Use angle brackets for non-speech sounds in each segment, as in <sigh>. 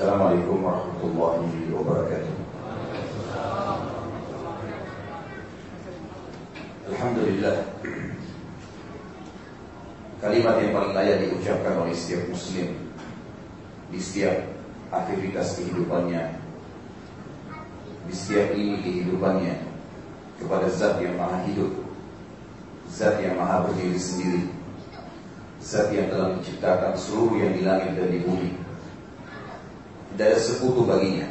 Assalamualaikum warahmatullahi wabarakatuh. Alhamdulillah. Kalimat yang paling layak diucapkan oleh setiap muslim di setiap aktivitas kehidupannya, di setiap lini kehidupannya kepada zat yang maha hidup, zat yang maha berdiri sendiri, zat yang telah menciptakan seluruh yang di langit dan di bumi ada sekutu baginya.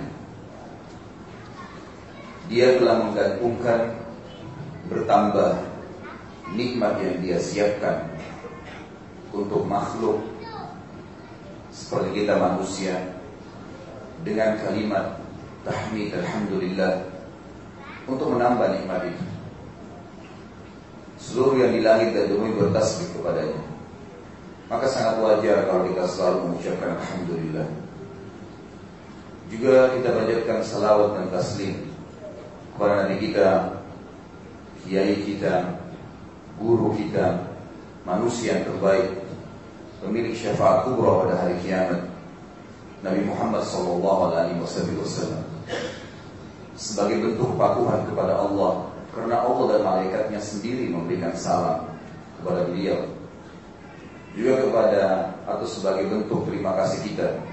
Dia telah menggantungkan bertambah nikmat yang dia siapkan untuk makhluk seperti kita manusia dengan kalimat tahmid alhamdulillah untuk menambah nikmat itu. Seluruh yang di langit dan bumi bertasbih kepadanya. Maka sangat wajar kalau kita selalu mengucapkan alhamdulillah. Juga kita panjatkan salawat dan taslim kepada Nabi kita, kiai kita, guru kita, manusia yang terbaik, pemilik syafaat kubra pada hari kiamat, Nabi Muhammad sallallahu alaihi wasallam. Sebagai bentuk patuhan kepada Allah, karena Allah dan malaikatnya sendiri memberikan salam kepada beliau. Juga kepada atau sebagai bentuk terima kasih kita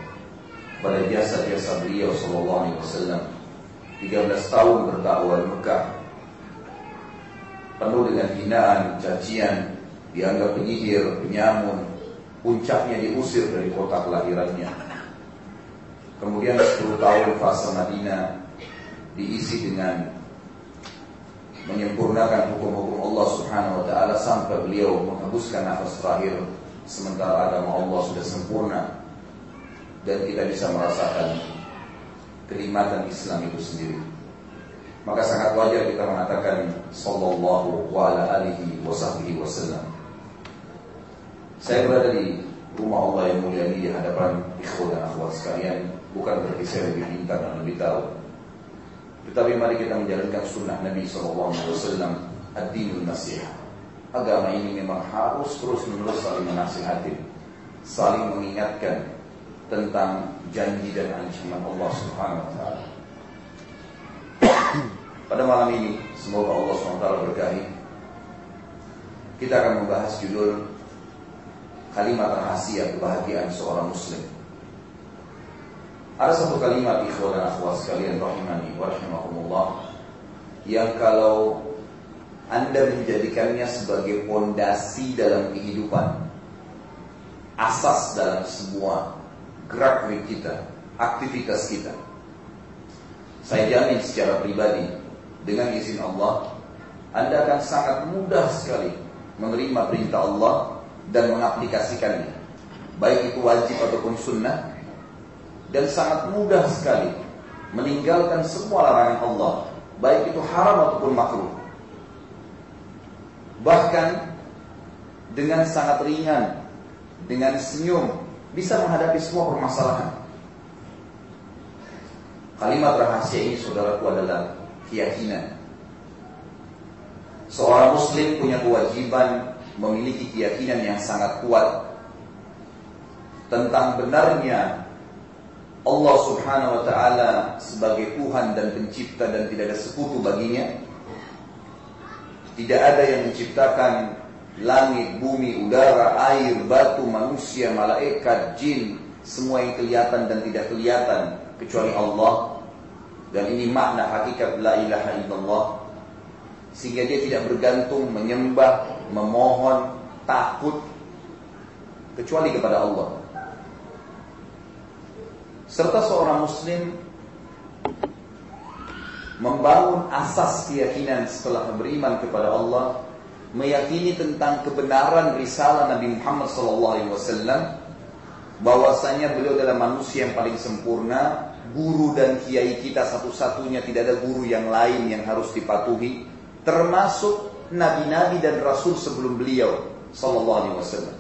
pada jasa-jasa beliau sallallahu alaihi wasallam. 13 tahun berdakwah di Mekah. Penuh dengan hinaan, cacian, dianggap penyihir, penyamun, puncaknya diusir dari kota kelahirannya. Kemudian 10 tahun fase Madinah diisi dengan menyempurnakan hukum-hukum Allah Subhanahu wa taala sampai beliau menghembuskan nafas terakhir. Sementara agama Allah sudah sempurna dan kita bisa merasakan kenikmatan Islam itu sendiri. Maka sangat wajar kita mengatakan sallallahu wa ala alihi wa sahbihi wasallam. Saya berada di rumah Allah yang mulia ini di hadapan ikhwan dan akhwat sekalian, bukan berarti saya lebih pintar dan lebih tahu. Tetapi mari kita menjalankan sunnah Nabi sallallahu alaihi wasallam, ad-dinul nasihat. Agama ini memang harus terus menerus saling menasihati, saling mengingatkan tentang janji dan ancaman Allah Subhanahu wa taala. Pada malam ini semoga Allah Subhanahu wa taala berkahi. Kita akan membahas judul kalimat rahasia kebahagiaan seorang muslim. Ada satu kalimat ikhwan dan akhwat sekalian rahimani wa rahimakumullah yang kalau anda menjadikannya sebagai pondasi dalam kehidupan, asas dalam semua gerak gerik kita, aktivitas kita. Saya jamin secara pribadi, dengan izin Allah, Anda akan sangat mudah sekali menerima perintah Allah dan mengaplikasikannya. Baik itu wajib ataupun sunnah, dan sangat mudah sekali meninggalkan semua larangan Allah, baik itu haram ataupun makruh. Bahkan dengan sangat ringan, dengan senyum, bisa menghadapi semua permasalahan. Kalimat rahasia ini saudaraku adalah keyakinan. Seorang muslim punya kewajiban memiliki keyakinan yang sangat kuat tentang benarnya Allah Subhanahu wa taala sebagai Tuhan dan pencipta dan tidak ada sekutu baginya. Tidak ada yang menciptakan langit, bumi, udara, air, batu, manusia, malaikat, jin, semua yang kelihatan dan tidak kelihatan kecuali Allah. Dan ini makna hakikat la ilaha illallah. Sehingga dia tidak bergantung menyembah, memohon, takut kecuali kepada Allah. Serta seorang muslim membangun asas keyakinan setelah beriman kepada Allah meyakini tentang kebenaran risalah Nabi Muhammad SAW bahwasanya beliau adalah manusia yang paling sempurna guru dan kiai kita satu-satunya tidak ada guru yang lain yang harus dipatuhi termasuk nabi-nabi dan rasul sebelum beliau sallallahu alaihi wasallam.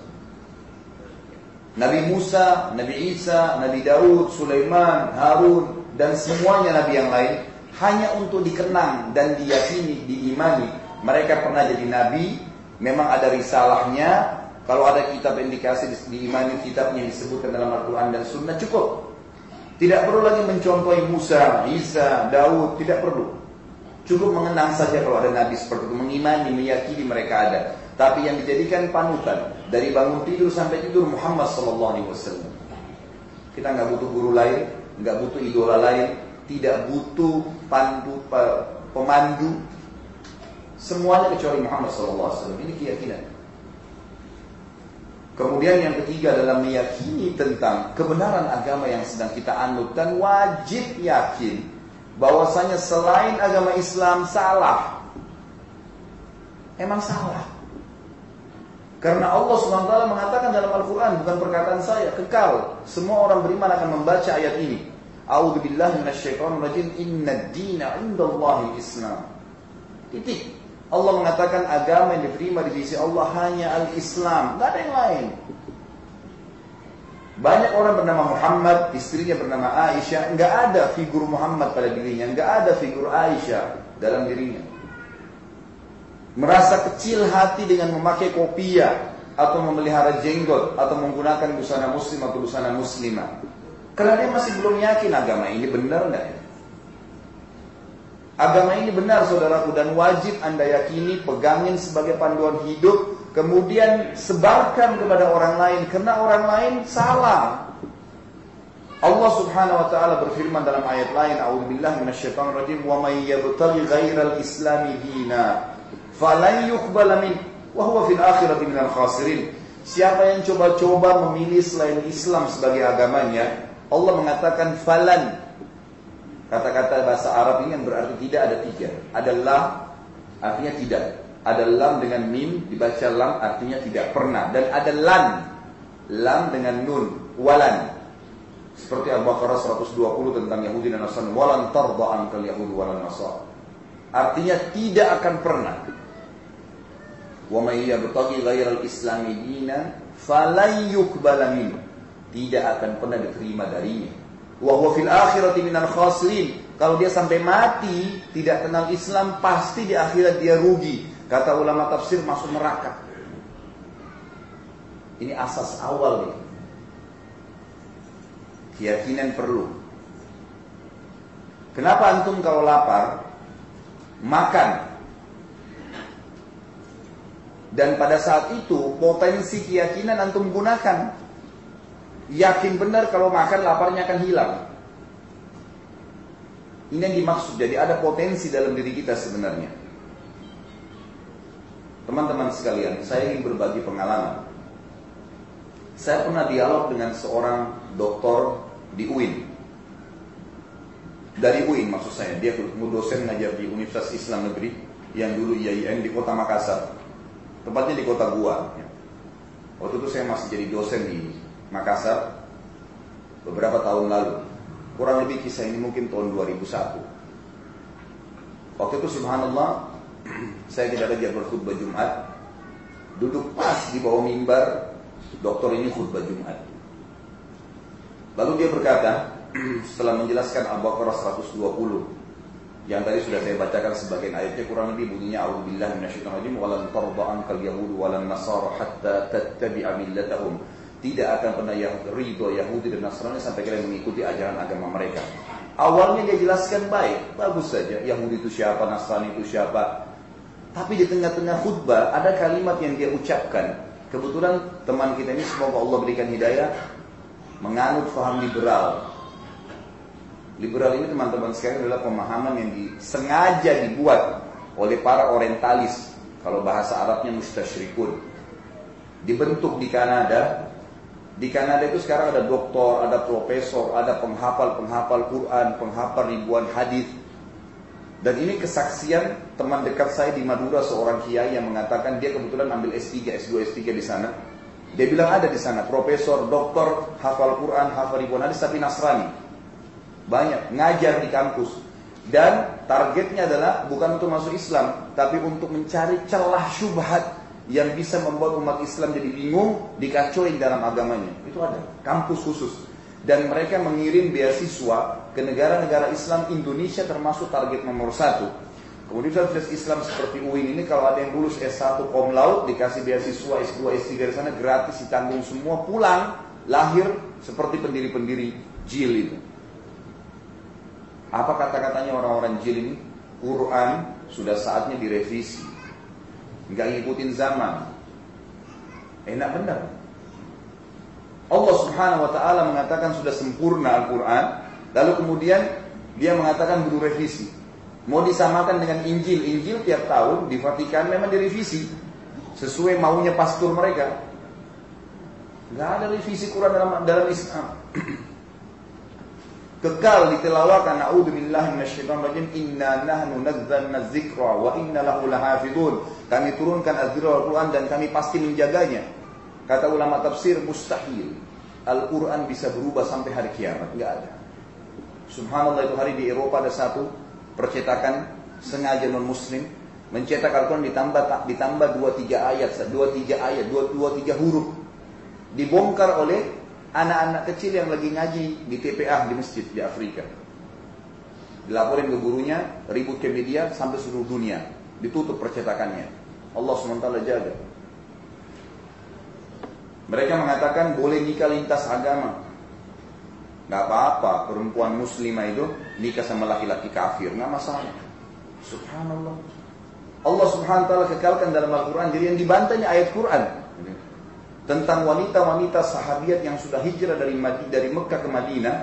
Nabi Musa, Nabi Isa, Nabi Daud, Sulaiman, Harun dan semuanya nabi yang lain hanya untuk dikenang dan diyakini, diimani mereka pernah jadi nabi, memang ada risalahnya. Kalau ada kitab indikasi diimani kitabnya disebutkan dalam Al-Quran dan Sunnah cukup. Tidak perlu lagi mencontohi Musa, Isa, Daud, tidak perlu. Cukup mengenang saja kalau ada nabi seperti itu, mengimani, meyakini mereka ada. Tapi yang dijadikan panutan dari bangun tidur sampai tidur Muhammad sallallahu alaihi wasallam. Kita nggak butuh guru lain, nggak butuh idola lain, tidak butuh pandu pemandu, semuanya kecuali Muhammad wasallam. Ini keyakinan. Kemudian yang ketiga adalah meyakini tentang kebenaran agama yang sedang kita anut dan wajib yakin bahwasanya selain agama Islam salah. Emang salah. Karena Allah SWT mengatakan dalam Al-Quran, bukan perkataan saya, kekal. Semua orang beriman akan membaca ayat ini. A'udhu inna dina indallahi islam. Titik. Allah mengatakan agama yang diterima di sisi Allah hanya al-Islam, tidak ada yang lain. Banyak orang bernama Muhammad, istrinya bernama Aisyah, nggak ada figur Muhammad pada dirinya, nggak ada figur Aisyah dalam dirinya. Merasa kecil hati dengan memakai kopiah atau memelihara jenggot atau menggunakan busana muslim atau busana muslimah. Karena dia masih belum yakin agama ini benar nggak ya? Agama ini benar saudaraku dan wajib anda yakini, pegangin sebagai panduan hidup, kemudian sebarkan kepada orang lain karena orang lain salah. Allah Subhanahu wa taala berfirman dalam ayat lain, A'udzubillahi minasyaitonir rajim, "Wa may yabtaghi ghairal islami dina, falan yuqbala min wa huwa fil akhirati minal khasirin." Siapa yang coba-coba memilih selain Islam sebagai agamanya, Allah mengatakan falan Kata-kata bahasa Arab ini yang berarti tidak ada tiga. Ada lam, artinya tidak. Ada lam dengan mim, dibaca lam artinya tidak pernah. Dan ada lan, lam dengan nun, walan. Seperti Al-Baqarah 120 tentang Yahudi dan Nasrani. Walan tarda'an kal Yahudi walan Nasrani. Artinya tidak akan pernah. Wa may yabtaghi ghairal islami dinan falan yuqbala Tidak akan pernah diterima darinya wa fil akhirati minal khasirin. Kalau dia sampai mati tidak kenal Islam pasti di akhirat dia rugi. Kata ulama tafsir masuk neraka. Ini asas awal nih. Keyakinan perlu. Kenapa antum kalau lapar makan dan pada saat itu potensi keyakinan antum gunakan yakin benar kalau makan laparnya akan hilang. Ini yang dimaksud. Jadi ada potensi dalam diri kita sebenarnya. Teman-teman sekalian, saya ingin berbagi pengalaman. Saya pernah dialog dengan seorang doktor di UIN. Dari UIN maksud saya, dia dosen ngajar di Universitas Islam Negeri yang dulu IAIN di kota Makassar. Tempatnya di kota Gua. Waktu itu saya masih jadi dosen di Makassar beberapa tahun lalu. Kurang lebih kisah ini mungkin tahun 2001. Waktu itu subhanallah <clears throat> saya tidak ada jadwal khutbah Jumat. Duduk pas di bawah mimbar dokter ini khutbah Jumat. Lalu dia berkata <clears throat> setelah menjelaskan Al-Baqarah 120 yang tadi sudah saya bacakan sebagian ayatnya kurang lebih bunyinya a'udzubillahi minasyaitonir rajim walan tarda ankal yahud walan nasara hatta tattabi'a millatahum tidak akan pernah yang ridho Yahudi dan Nasrani sampai kalian mengikuti ajaran agama mereka. Awalnya dia jelaskan baik, bagus saja. Yahudi itu siapa, Nasrani itu siapa. Tapi di tengah-tengah khutbah ada kalimat yang dia ucapkan. Kebetulan teman kita ini semoga Allah berikan hidayah menganut faham liberal. Liberal ini teman-teman sekalian adalah pemahaman yang disengaja dibuat oleh para orientalis. Kalau bahasa Arabnya mustasyrikun. Dibentuk di Kanada di Kanada itu sekarang ada doktor, ada profesor, ada penghafal-penghafal Quran, penghafal ribuan hadis. Dan ini kesaksian teman dekat saya di Madura seorang kiai yang mengatakan dia kebetulan ambil S3, S2, S3 di sana. Dia bilang ada di sana profesor, doktor, hafal Quran, hafal ribuan hadis tapi Nasrani. Banyak ngajar di kampus. Dan targetnya adalah bukan untuk masuk Islam, tapi untuk mencari celah syubhat yang bisa membuat umat Islam jadi bingung, dikacauin dalam agamanya. Itu ada, kampus khusus. Dan mereka mengirim beasiswa ke negara-negara Islam Indonesia termasuk target nomor satu. Kemudian Universitas Islam seperti UIN ini kalau ada yang lulus S1 Kom Laut dikasih beasiswa S2, S3 di sana gratis ditanggung semua pulang lahir seperti pendiri-pendiri JIL itu. Apa kata-katanya orang-orang jil ini? Quran sudah saatnya direvisi. Enggak ngikutin zaman. Enak benar. Allah subhanahu wa ta'ala mengatakan sudah sempurna Al-Quran. Lalu kemudian dia mengatakan butuh revisi. Mau disamakan dengan Injil. Injil tiap tahun di Vatikan memang direvisi. Sesuai maunya pastor mereka. Gak ada revisi Quran dalam, dalam Islam. <clears throat> Kekal ditelawakan A'udzubillahi minasyaitonir Inna nahnu nazzalna dzikra wa inna lahu lahafizun. Kami turunkan az-zikra Al-Qur'an dan kami pasti menjaganya. Kata ulama tafsir mustahil. Al-Quran bisa berubah sampai hari kiamat. Enggak ada. Subhanallah itu hari di Eropa ada satu percetakan sengaja non muslim mencetak Al-Quran ditambah ditambah dua tiga ayat, dua tiga ayat, dua dua tiga huruf dibongkar oleh anak-anak kecil yang lagi ngaji di TPA di masjid di Afrika. Dilaporin ke gurunya, ribut ke media sampai seluruh dunia, ditutup percetakannya. Allah SWT jaga. Mereka mengatakan boleh nikah lintas agama. Gak apa-apa perempuan muslimah itu nikah sama laki-laki kafir, nggak masalah. Subhanallah. Allah subhanahu wa ta'ala kekalkan dalam Al-Quran. Jadi yang dibantahnya ayat Quran. Tentang wanita-wanita sahabiat yang sudah hijrah dari dari Mekah ke Madinah.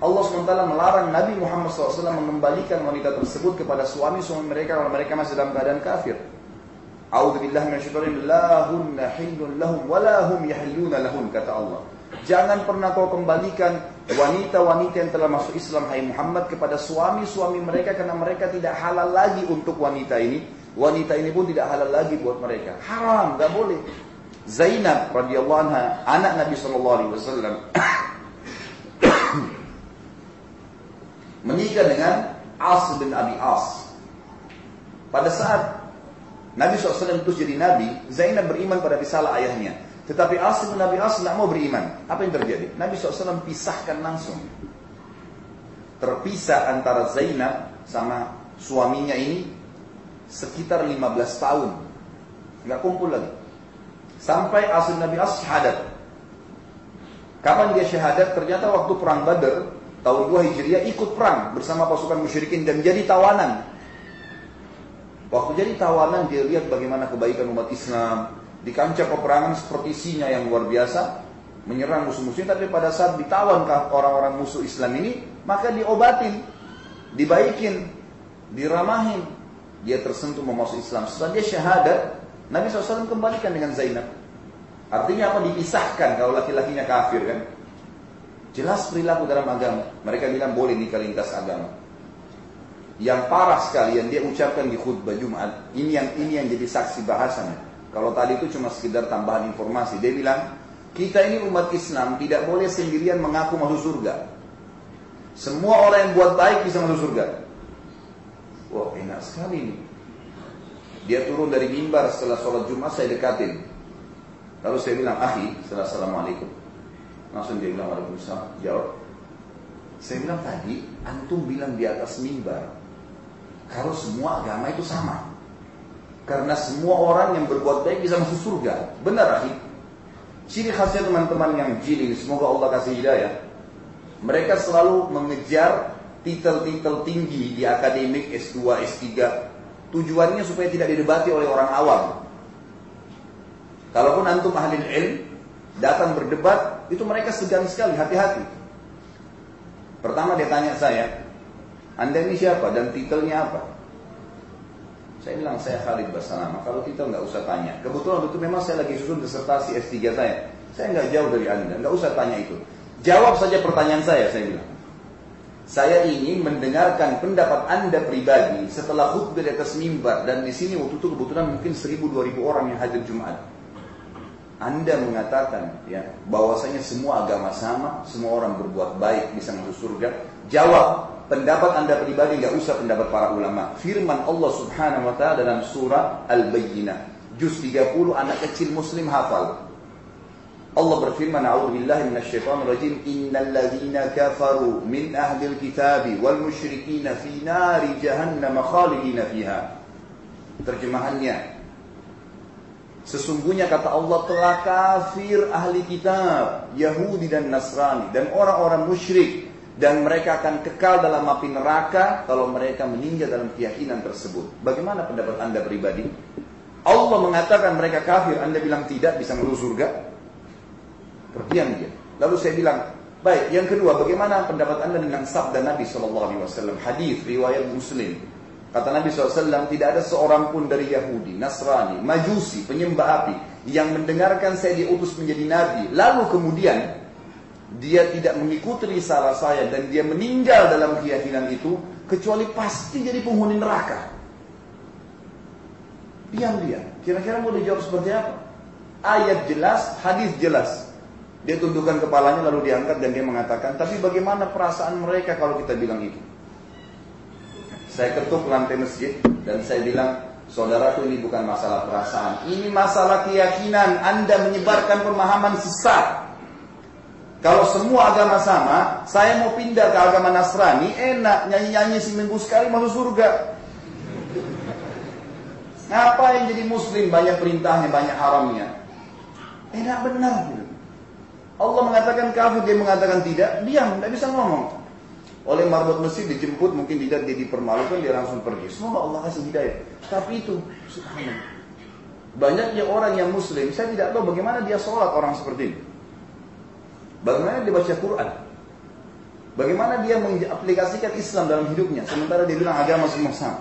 Allah SWT melarang Nabi Muhammad SAW mengembalikan wanita tersebut kepada suami-suami mereka kalau mereka masih dalam keadaan kafir. A'udzubillah minasyaitonir lahunna hillun lahum wa lahum yahilluna kata Allah. Jangan pernah kau kembalikan wanita-wanita yang telah masuk Islam hai Muhammad kepada suami-suami mereka karena mereka tidak halal lagi untuk wanita ini. Wanita ini pun tidak halal lagi buat mereka. Haram, nggak boleh. Zainab radhiyallahu anha, anak Nabi sallallahu alaihi wasallam <coughs> menikah dengan As bin Abi As. Pada saat Nabi SAW itu jadi Nabi, Zainab beriman pada risalah ayahnya. Tetapi Asim Nabi As tidak mau beriman. Apa yang terjadi? Nabi SAW pisahkan langsung. Terpisah antara Zainab sama suaminya ini sekitar 15 tahun. Nggak kumpul lagi. Sampai Asim Nabi As syahadat. Kapan dia syahadat? Ternyata waktu perang Badar, tahun 2 Hijriah ikut perang bersama pasukan musyrikin dan jadi tawanan Waktu jadi tawanan dia lihat bagaimana kebaikan umat Islam. Di kancah peperangan seperti singa yang luar biasa. Menyerang musuh-musuhnya. Tapi pada saat ditawan orang-orang musuh Islam ini. Maka diobatin. Dibaikin. Diramahin. Dia tersentuh mau masuk Islam. Setelah dia syahadat. Nabi SAW kembalikan dengan Zainab. Artinya apa? Dipisahkan kalau laki-lakinya kafir kan. Jelas perilaku dalam agama. Mereka bilang boleh nikah lintas agama yang parah sekali yang dia ucapkan di khutbah Jumat. Ini yang ini yang jadi saksi bahasanya. Kalau tadi itu cuma sekedar tambahan informasi. Dia bilang, kita ini umat Islam tidak boleh sendirian mengaku masuk surga. Semua orang yang buat baik bisa masuk surga. Wah enak sekali ini. Dia turun dari mimbar setelah sholat Jumat saya dekatin. Lalu saya bilang, ahi, Assalamualaikum. Langsung dia bilang, Waalaikumsalam. Jawab. Saya bilang tadi, antum bilang di atas mimbar, kalau semua agama itu sama. Karena semua orang yang berbuat baik bisa masuk surga. Benar, Rahim? Ciri khasnya teman-teman yang jili, semoga Allah kasih hidayah. Mereka selalu mengejar titel-titel tinggi di akademik S2, S3. Tujuannya supaya tidak didebati oleh orang awam. Kalaupun antum ahli ilm, datang berdebat, itu mereka segan sekali, hati-hati. Pertama dia tanya saya, anda ini siapa dan titelnya apa? Saya bilang saya Khalid Basalama. Kalau titel nggak usah tanya. Kebetulan itu memang saya lagi susun disertasi S3 saya. Saya nggak jauh dari Anda, nggak usah tanya itu. Jawab saja pertanyaan saya, saya bilang. Saya ingin mendengarkan pendapat Anda pribadi setelah khutbah di atas mimbar dan di sini waktu itu kebetulan mungkin 1000-2000 orang yang hadir Jumat. Anda mengatakan ya bahwasanya semua agama sama, semua orang berbuat baik bisa masuk surga. Jawab pendapat anda pribadi nggak usah pendapat para ulama. Firman Allah Subhanahu wa taala dalam surah Al-Bayyinah, juz 30 anak kecil muslim hafal. Allah berfirman, "A'udzubillahi minasyaitonir rajim. Innal ladzina kafaru min ahlil kitabi wal musyrikin fi nari jahannam khalidina fiha." Terjemahannya, Sesungguhnya kata Allah telah kafir ahli kitab, Yahudi dan Nasrani dan orang-orang musyrik dan mereka akan kekal dalam api neraka kalau mereka meninggal dalam keyakinan tersebut. Bagaimana pendapat Anda pribadi? Allah mengatakan mereka kafir, Anda bilang tidak bisa masuk surga? Terdiam dia. Lalu saya bilang, baik. Yang kedua, bagaimana pendapat Anda dengan sabda Nabi Wasallam? Hadis riwayat Muslim. Kata Nabi SAW, tidak ada seorang pun dari Yahudi, Nasrani, Majusi, penyembah api, yang mendengarkan saya diutus menjadi Nabi, lalu kemudian dia tidak mengikuti risalah saya dan dia meninggal dalam keyakinan itu kecuali pasti jadi penghuni neraka. Diam dia. Kira-kira mau dijawab seperti apa? Ayat jelas, hadis jelas. Dia tundukkan kepalanya lalu diangkat dan dia mengatakan, tapi bagaimana perasaan mereka kalau kita bilang itu? Saya ketuk lantai masjid dan saya bilang, saudaraku ini bukan masalah perasaan, ini masalah keyakinan. Anda menyebarkan pemahaman sesat. Kalau semua agama sama, saya mau pindah ke agama Nasrani, enak nyanyi-nyanyi seminggu sekali masuk surga. Ngapa yang jadi muslim banyak perintahnya, banyak haramnya? Enak benar gitu. Allah mengatakan kafir, dia mengatakan tidak, diam, tidak bisa ngomong. Oleh marbot Mesir dijemput, mungkin tidak dia dipermalukan, dia langsung pergi. Semoga Allah kasih hidayah. Tapi itu, subhanallah. Banyaknya orang yang muslim, saya tidak tahu bagaimana dia sholat orang seperti ini. Bagaimana dia baca Quran? Bagaimana dia mengaplikasikan Islam dalam hidupnya sementara dia bilang agama semua sama.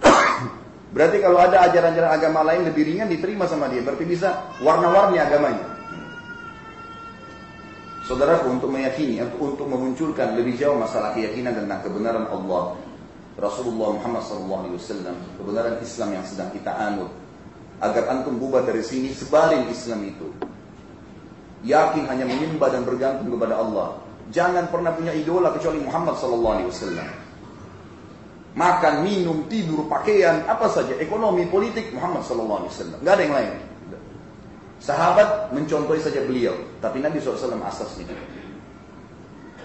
<coughs> Berarti kalau ada ajaran-ajaran agama lain lebih ringan diterima sama dia, berarti bisa warna-warni agamanya. Saudaraku untuk meyakini, untuk memunculkan lebih jauh masalah keyakinan tentang kebenaran Allah, Rasulullah Muhammad SAW, kebenaran Islam yang sedang kita anut, agar antum bubar dari sini sebarin Islam itu. Yakin hanya menyembah dan bergantung kepada Allah. Jangan pernah punya idola kecuali Muhammad wasallam. Makan, minum, tidur, pakaian, apa saja, ekonomi, politik Muhammad wasallam. Enggak ada yang lain. Sahabat mencontohi saja beliau, tapi Nabi SAW asasnya.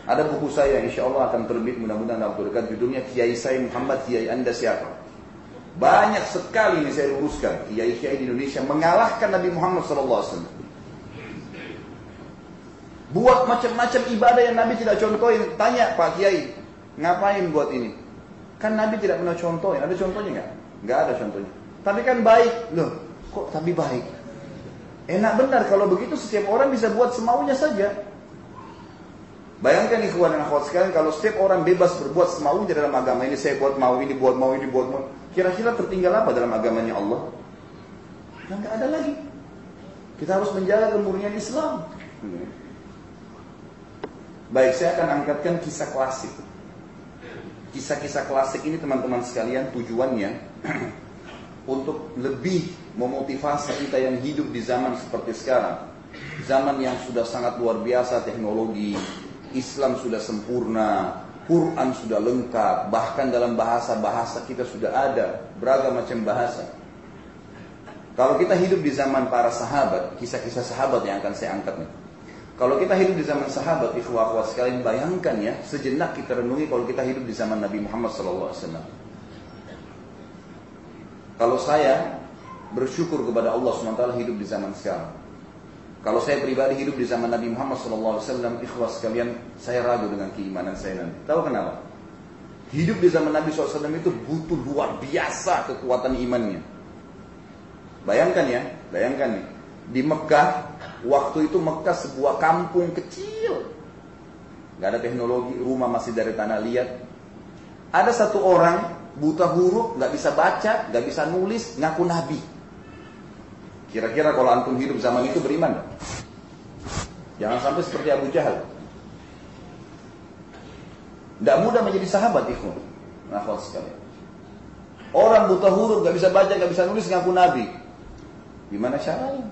Ada buku saya, insya Allah akan terbit mudah-mudahan dalam waktu dekat judulnya Kiai saya Muhammad, Kiai Anda siapa? Banyak sekali ini saya luruskan, Kiai-Kiai di Indonesia mengalahkan Nabi Muhammad SAW. Buat macam-macam ibadah yang Nabi tidak contohin. Tanya Pak Kiai, ngapain buat ini? Kan Nabi tidak pernah contohin. Ada contohnya nggak? Nggak ada contohnya. Tapi kan baik. Loh, kok tapi baik? Enak benar kalau begitu setiap orang bisa buat semaunya saja. Bayangkan ikhwan dan akhwat sekalian kalau setiap orang bebas berbuat semaunya dalam agama ini saya buat mau ini buat mau ini buat mau. Kira-kira tertinggal apa dalam agamanya Allah? Kan nggak ada lagi. Kita harus menjaga kemurnian Islam. Baik, saya akan angkatkan kisah klasik. Kisah-kisah klasik ini teman-teman sekalian tujuannya <clears throat> untuk lebih memotivasi kita yang hidup di zaman seperti sekarang. Zaman yang sudah sangat luar biasa teknologi, Islam sudah sempurna, Quran sudah lengkap, bahkan dalam bahasa-bahasa kita sudah ada beragam macam bahasa. Kalau kita hidup di zaman para sahabat, kisah-kisah sahabat yang akan saya angkat nih. Kalau kita hidup di zaman sahabat, ikhwah akhwat sekalian bayangkan ya, sejenak kita renungi kalau kita hidup di zaman Nabi Muhammad SAW. Kalau saya bersyukur kepada Allah SWT hidup di zaman sekarang. Kalau saya pribadi hidup di zaman Nabi Muhammad SAW, ikhwah sekalian, saya ragu dengan keimanan saya nanti. Tahu kenapa? Hidup di zaman Nabi SAW itu butuh luar biasa kekuatan imannya. Bayangkan ya, bayangkan nih. Di Mekah, waktu itu Mekah sebuah kampung kecil. Gak ada teknologi, rumah masih dari tanah liat. Ada satu orang buta huruf, gak bisa baca, gak bisa nulis, ngaku nabi. Kira-kira kalau antum hidup zaman itu beriman gak? Jangan sampai seperti Abu Jahal. Tidak mudah menjadi sahabat ikhwan. Nafal sekali. Orang buta huruf, gak bisa baca, gak bisa nulis, ngaku nabi. Gimana caranya?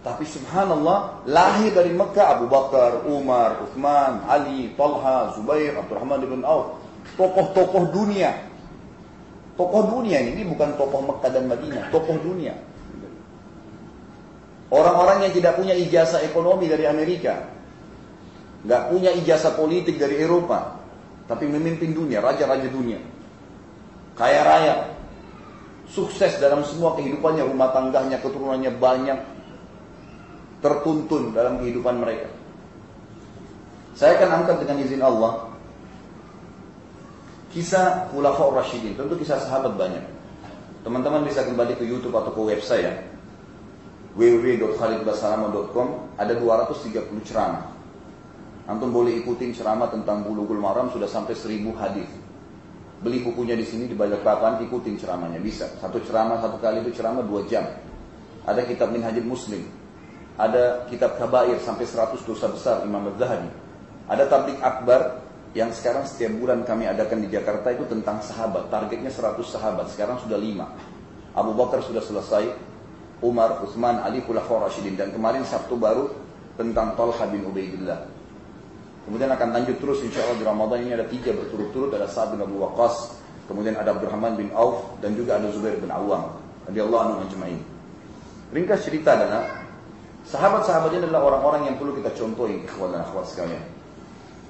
Tapi subhanallah lahir dari Mekah Abu Bakar, Umar, Uthman, Ali, Talha, Zubair, Abdurrahman ibn Auf. Tokoh-tokoh dunia. Tokoh dunia ini, bukan tokoh Mekah dan Madinah, tokoh dunia. Orang-orang yang tidak punya ijazah ekonomi dari Amerika. Nggak punya ijazah politik dari Eropa. Tapi memimpin dunia, raja-raja dunia. Kaya raya. Sukses dalam semua kehidupannya, rumah tangganya, keturunannya banyak, tertuntun dalam kehidupan mereka. Saya akan angkat dengan izin Allah kisah Khulafaur Rashidin. Tentu kisah sahabat banyak. Teman-teman bisa kembali ke YouTube atau ke web saya www.khalidbasalama.com ada 230 ceramah. Antum boleh ikutin ceramah tentang bulughul maram sudah sampai 1000 hadis. Beli bukunya di sini di banyak papan, ikutin ceramahnya bisa. Satu ceramah satu kali itu ceramah dua jam. Ada kitab Minhajul Muslim, ada kitab Kabair sampai 100 dosa besar Imam Az-Zahabi. Ada tablik akbar yang sekarang setiap bulan kami adakan di Jakarta itu tentang sahabat. Targetnya 100 sahabat, sekarang sudah 5. Abu Bakar sudah selesai, Umar, Utsman, Ali, Khulafaur Rasyidin dan kemarin Sabtu baru tentang Talha bin Ubaidillah. Kemudian akan lanjut terus insya Allah di Ramadan ini ada tiga berturut-turut ada Sa'ad bin Abu Waqqas, kemudian ada Abdurrahman bin Auf dan juga ada Zubair bin Awam. Radhiyallahu anhu ajma'in. Ringkas cerita adalah sahabat-sahabat ini adalah orang-orang yang perlu kita contohi ikhwan dan akhwat sekalian.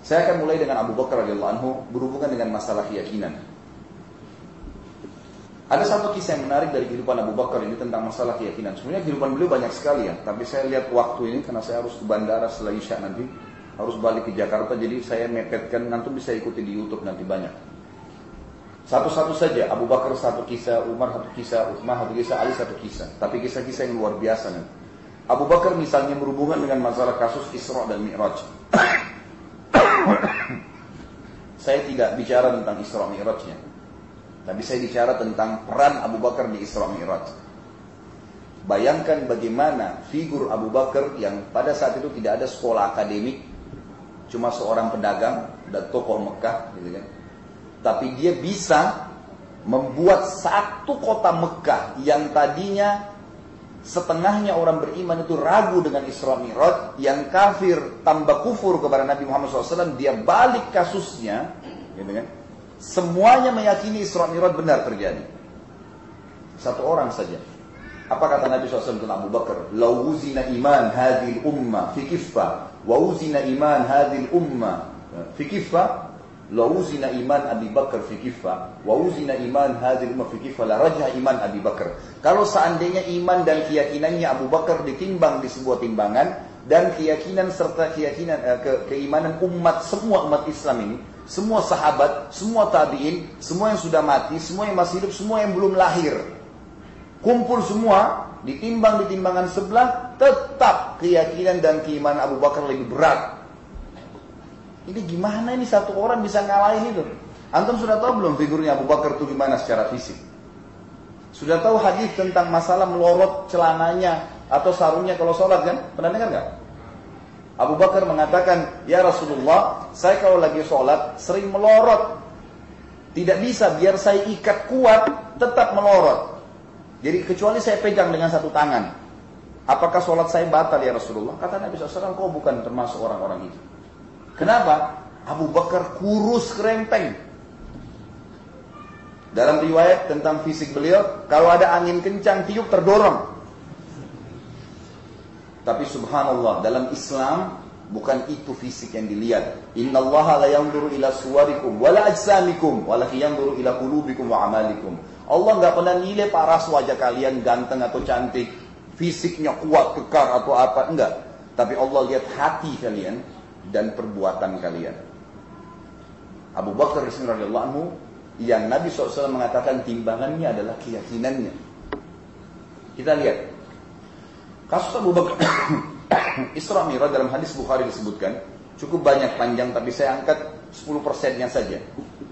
Saya akan mulai dengan Abu Bakar radhiyallahu anhu berhubungan dengan masalah keyakinan. Ada satu kisah yang menarik dari kehidupan Abu Bakar ini tentang masalah keyakinan. Sebenarnya kehidupan beliau banyak sekali ya, tapi saya lihat waktu ini karena saya harus ke bandara setelah Isya nanti, harus balik ke Jakarta, jadi saya mepetkan, nanti bisa ikuti di YouTube nanti banyak. Satu-satu saja, Abu Bakar satu kisah, Umar satu kisah, Utsman satu kisah, Ali satu kisah. Tapi kisah-kisah yang luar biasa nih. Abu Bakar misalnya berhubungan dengan masalah kasus Isra dan Mi'raj. Saya tidak bicara tentang Isra Mi'rajnya. Tapi saya bicara tentang peran Abu Bakar di Isra Mi'raj. Bayangkan bagaimana figur Abu Bakar yang pada saat itu tidak ada sekolah akademik, cuma seorang pedagang dan tokoh Mekah, gitu kan. Tapi dia bisa membuat satu kota Mekah yang tadinya setengahnya orang beriman itu ragu dengan Isra Mi'raj, yang kafir tambah kufur kepada Nabi Muhammad SAW, dia balik kasusnya, gitu kan Semuanya meyakini Isra Mi'raj benar terjadi. Satu orang saja. Apa kata Nabi SAW tentang Abu Bakar? Lawuzina iman hadil umma fi kiffa. Wawuzina iman hadil umma fi kiffa. Lawuzina iman Abi Bakar fi kiffa. Wawuzina iman hadil umma fi kiffa. La rajah iman Abi Bakar. Kalau seandainya iman dan keyakinannya Abu Bakar ditimbang di sebuah timbangan. Dan keyakinan serta keyakinan eh, ke, keimanan umat semua umat Islam ini semua sahabat, semua tabi'in, semua yang sudah mati, semua yang masih hidup, semua yang belum lahir. Kumpul semua, ditimbang di timbangan sebelah, tetap keyakinan dan keimanan Abu Bakar lebih berat. Ini gimana ini satu orang bisa ngalahin itu? Antum sudah tahu belum figurnya Abu Bakar itu gimana secara fisik? Sudah tahu hadis tentang masalah melorot celananya atau sarungnya kalau sholat kan? Pernah dengar nggak? Abu Bakar mengatakan, Ya Rasulullah, saya kalau lagi sholat sering melorot. Tidak bisa, biar saya ikat kuat, tetap melorot. Jadi kecuali saya pegang dengan satu tangan. Apakah sholat saya batal ya Rasulullah? Kata Nabi SAW, kau bukan termasuk orang-orang itu. Kenapa? Abu Bakar kurus kerempeng. Dalam riwayat tentang fisik beliau, kalau ada angin kencang, tiup terdorong. Tapi subhanallah dalam Islam bukan itu fisik yang dilihat. Inna Allah la yanzuru ila suwarikum wala ajsamikum walakin yanzuru ila qulubikum wa amalikum. Allah nggak pernah nilai paras wajah kalian ganteng atau cantik, fisiknya kuat kekar atau apa enggak. Tapi Allah lihat hati kalian dan perbuatan kalian. Abu Bakar radhiyallahu anhu yang Nabi SAW mengatakan timbangannya adalah keyakinannya. Kita lihat Kasus Abu Bakar <coughs> Isra Mi'raj dalam hadis Bukhari disebutkan cukup banyak panjang tapi saya angkat 10 persennya saja.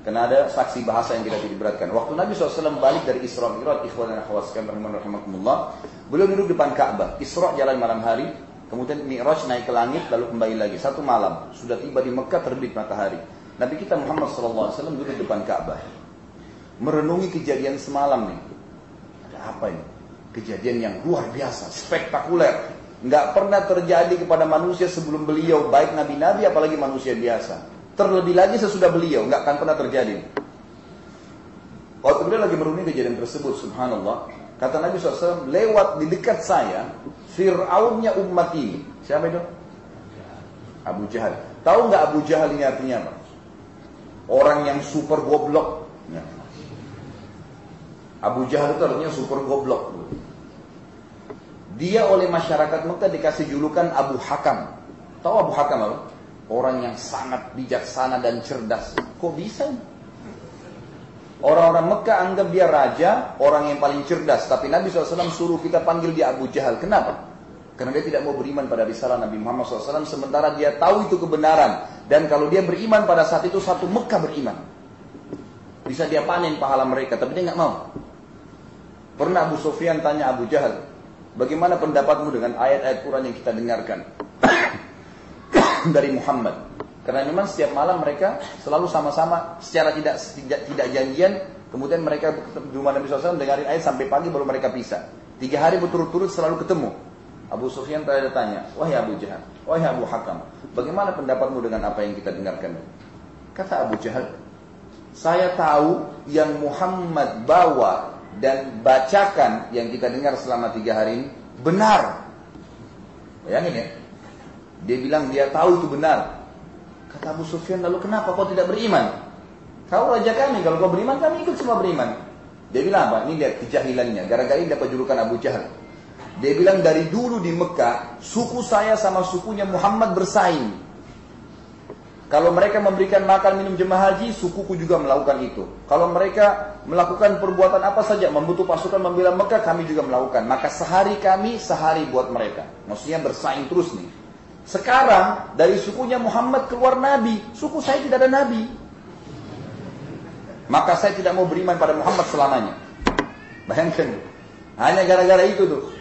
Karena ada saksi bahasa yang tidak diberatkan. Waktu Nabi SAW balik dari Isra Mi'raj, ikhwan dan akhwat sekalian rahimakumullah, beliau duduk depan Ka'bah. Isra jalan malam hari, kemudian Mi'raj naik ke langit lalu kembali lagi. Satu malam sudah tiba di Mekah terbit matahari. Nabi kita Muhammad SAW duduk depan Ka'bah. Merenungi kejadian semalam nih. Ada apa ini? Kejadian yang luar biasa, spektakuler. Nggak pernah terjadi kepada manusia sebelum beliau, baik nabi-nabi apalagi manusia biasa. Terlebih lagi sesudah beliau, nggak akan pernah terjadi. Waktu beliau lagi merunding kejadian tersebut, subhanallah, kata Nabi SAW, lewat di dekat saya, Fir'aunnya umat ini. Siapa itu? Abu Jahal. Tahu nggak Abu Jahal ini artinya apa? Orang yang super goblok. Ya. Abu Jahal itu artinya super goblok. Dia oleh masyarakat Mekah dikasih julukan Abu Hakam. Tahu Abu Hakam apa? Orang yang sangat bijaksana dan cerdas. Kok bisa? Orang-orang Mekah anggap dia raja, orang yang paling cerdas. Tapi Nabi SAW suruh kita panggil dia Abu Jahal. Kenapa? Karena dia tidak mau beriman pada risalah Nabi Muhammad SAW sementara dia tahu itu kebenaran. Dan kalau dia beriman pada saat itu satu Mekah beriman. Bisa dia panen pahala mereka, tapi dia nggak mau. Pernah Abu Sufyan tanya Abu Jahal, bagaimana pendapatmu dengan ayat-ayat Quran yang kita dengarkan <coughs> dari Muhammad? Karena memang setiap malam mereka selalu sama-sama secara tidak tidak, janjian, kemudian mereka di Nabi SAW dengarin ayat sampai pagi baru mereka pisah. Tiga hari berturut-turut selalu ketemu. Abu Sufyan tanya tanya, wahai Abu Jahal, wahai Abu Hakam, bagaimana pendapatmu dengan apa yang kita dengarkan? Kata Abu Jahal, saya tahu yang Muhammad bawa dan bacakan yang kita dengar selama tiga hari ini benar. Bayangin ya, dia bilang dia tahu itu benar. Kata Abu Sufyan, lalu kenapa kau tidak beriman? Kau raja kami, kalau kau beriman kami ikut semua beriman. Dia bilang apa? Ini lihat kejahilannya. Gara-gara ini dapat julukan Abu Jahal. Dia bilang dari dulu di Mekah, suku saya sama sukunya Muhammad bersaing. Kalau mereka memberikan makan minum jemaah haji, sukuku juga melakukan itu. Kalau mereka melakukan perbuatan apa saja, membutuh pasukan membela Mekah, kami juga melakukan. Maka sehari kami, sehari buat mereka. Maksudnya bersaing terus nih. Sekarang dari sukunya Muhammad keluar Nabi, suku saya tidak ada Nabi. Maka saya tidak mau beriman pada Muhammad selamanya. Bayangkan, hanya gara-gara itu tuh.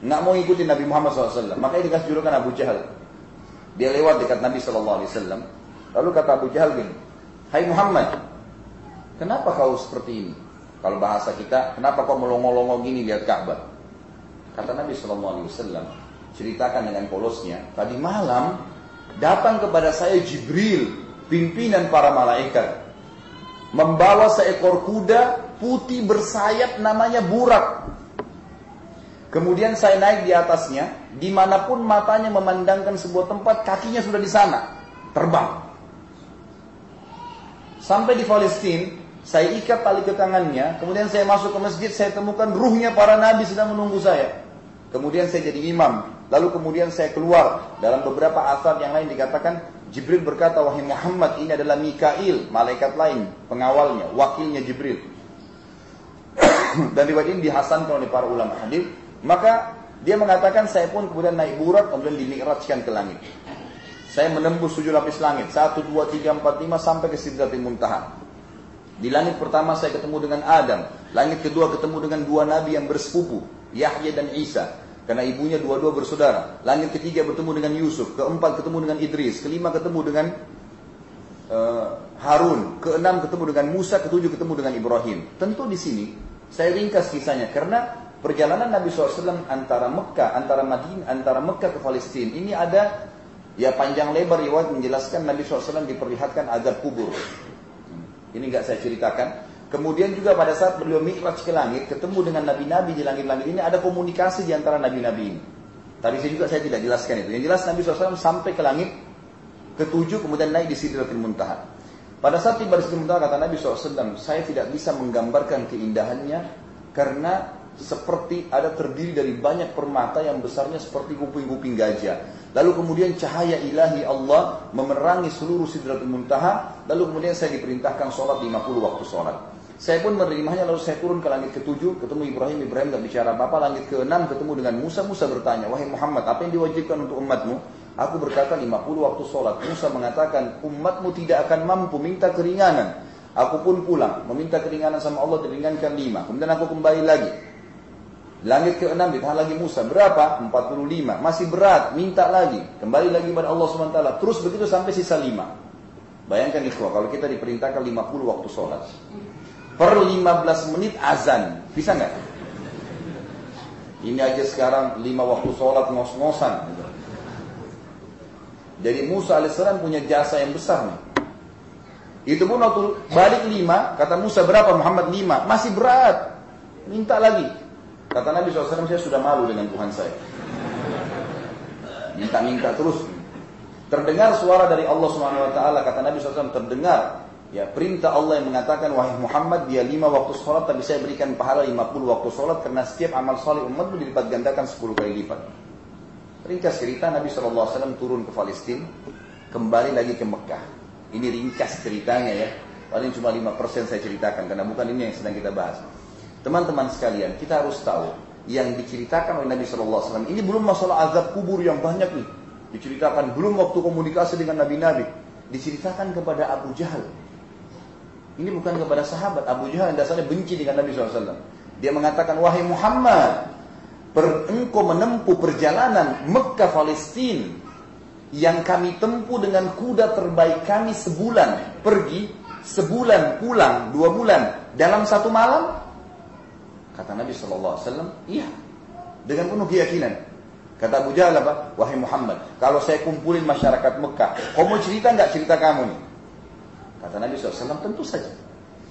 Nggak mau ikuti Nabi Muhammad SAW. Makanya dikasih julukan Abu Jahal. Dia lewat dekat Nabi SAW. Lalu kata Abu Jahal gini, Hai Muhammad, kenapa kau seperti ini? Kalau bahasa kita, kenapa kau melongo-longo gini lihat Ka'bah? Kata Nabi SAW, ceritakan dengan polosnya, tadi malam datang kepada saya Jibril, pimpinan para malaikat, membawa seekor kuda putih bersayap namanya Burak. Kemudian saya naik di atasnya, di mana pun matanya memandangkan sebuah tempat, kakinya sudah di sana, terbang. Sampai di Palestina, saya ikat tali ke tangannya, kemudian saya masuk ke masjid, saya temukan ruhnya para nabi sedang menunggu saya. Kemudian saya jadi imam, lalu kemudian saya keluar. Dalam beberapa asal yang lain dikatakan, Jibril berkata, wahai Muhammad, ini adalah Mikail, malaikat lain, pengawalnya, wakilnya Jibril. <coughs> Dan riwayat ini dihasankan oleh para ulama hadis maka dia mengatakan saya pun kemudian naik burak kemudian dimikrajkan ke langit. Saya menembus tujuh lapis langit. Satu, dua, tiga, empat, lima sampai ke Sidratil Muntaha. Di langit pertama saya ketemu dengan Adam. Langit kedua ketemu dengan dua nabi yang bersepupu. Yahya dan Isa. Karena ibunya dua-dua bersaudara. Langit ketiga bertemu dengan Yusuf. Keempat ketemu dengan Idris. Kelima ketemu dengan uh, Harun. Keenam ketemu dengan Musa. Ketujuh ketemu dengan Ibrahim. Tentu di sini saya ringkas kisahnya. Karena perjalanan Nabi SAW antara Mekah, antara Madinah, antara Mekah ke Palestina ini ada ya panjang lebar riwayat menjelaskan Nabi SAW diperlihatkan azab kubur. Ini nggak saya ceritakan. Kemudian juga pada saat beliau mi'raj ke langit, ketemu dengan nabi-nabi di langit-langit ini ada komunikasi di antara nabi-nabi ini. Tadi saya juga saya tidak jelaskan itu. Yang jelas Nabi SAW sampai ke langit ketujuh kemudian naik di Sidratul Muntaha. Pada saat tiba di Sidratul Muntaha kata Nabi SAW, saya tidak bisa menggambarkan keindahannya karena seperti ada terdiri dari banyak permata yang besarnya seperti kuping-kuping gajah. Lalu kemudian cahaya ilahi Allah memerangi seluruh sidratul muntaha. Lalu kemudian saya diperintahkan sholat 50 waktu sholat. Saya pun menerimanya lalu saya turun ke langit ketujuh, ketemu Ibrahim, Ibrahim gak bicara apa-apa. Langit keenam ketemu dengan Musa, Musa bertanya, wahai Muhammad, apa yang diwajibkan untuk umatmu? Aku berkata 50 waktu sholat. Musa mengatakan, umatmu tidak akan mampu minta keringanan. Aku pun pulang, meminta keringanan sama Allah, diringankan lima. Kemudian aku kembali lagi. Langit ke-6 ditahan lagi Musa. Berapa? 45. Masih berat, minta lagi. Kembali lagi kepada Allah SWT. Terus begitu sampai sisa 5. Bayangkan ikhwah, kalau kita diperintahkan 50 waktu sholat. Per 15 menit azan. Bisa nggak? Ini aja sekarang 5 waktu sholat ngos-ngosan. Jadi Musa AS punya jasa yang besar nih. Itu pun waktu balik 5, kata Musa berapa? Muhammad 5. Masih berat. Minta lagi. Kata Nabi SAW, saya sudah malu dengan Tuhan saya. Minta-minta terus. Terdengar suara dari Allah Subhanahu Wa Taala kata Nabi SAW terdengar ya perintah Allah yang mengatakan wahai Muhammad dia lima waktu sholat tapi saya berikan pahala 50 waktu sholat karena setiap amal saleh umatmu dilipat gandakan 10 kali lipat. Ringkas cerita Nabi SAW turun ke Palestina kembali lagi ke Mekah. Ini ringkas ceritanya ya. Paling cuma 5% saya ceritakan karena bukan ini yang sedang kita bahas. Teman-teman sekalian, kita harus tahu yang diceritakan oleh Nabi Shallallahu Alaihi Wasallam ini belum masalah azab kubur yang banyak nih. Diceritakan belum waktu komunikasi dengan nabi-nabi. Diceritakan kepada Abu Jahal. Ini bukan kepada sahabat. Abu Jahal yang dasarnya benci dengan Nabi SAW. Dia mengatakan, wahai Muhammad, per, engkau menempuh perjalanan Mekah Palestina yang kami tempuh dengan kuda terbaik kami sebulan pergi sebulan pulang dua bulan dalam satu malam? Kata Nabi Wasallam, iya, dengan penuh keyakinan. Kata Abu Jahal apa? Wahai Muhammad, kalau saya kumpulin masyarakat Mekah, kau mau cerita nggak cerita kamu nih? Kata Nabi SAW, tentu saja.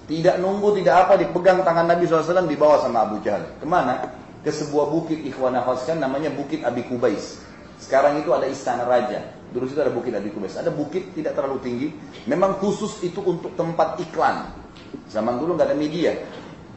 Tidak nunggu, tidak apa, dipegang tangan Nabi SAW, dibawa sama Abu Jahal. Ke mana? Ke sebuah bukit Ikhwan Hoskan, namanya Bukit Abi Kubais. Sekarang itu ada istana raja. Dulu situ ada bukit Abi Kubais. Ada bukit tidak terlalu tinggi. Memang khusus itu untuk tempat iklan. Zaman dulu nggak ada media.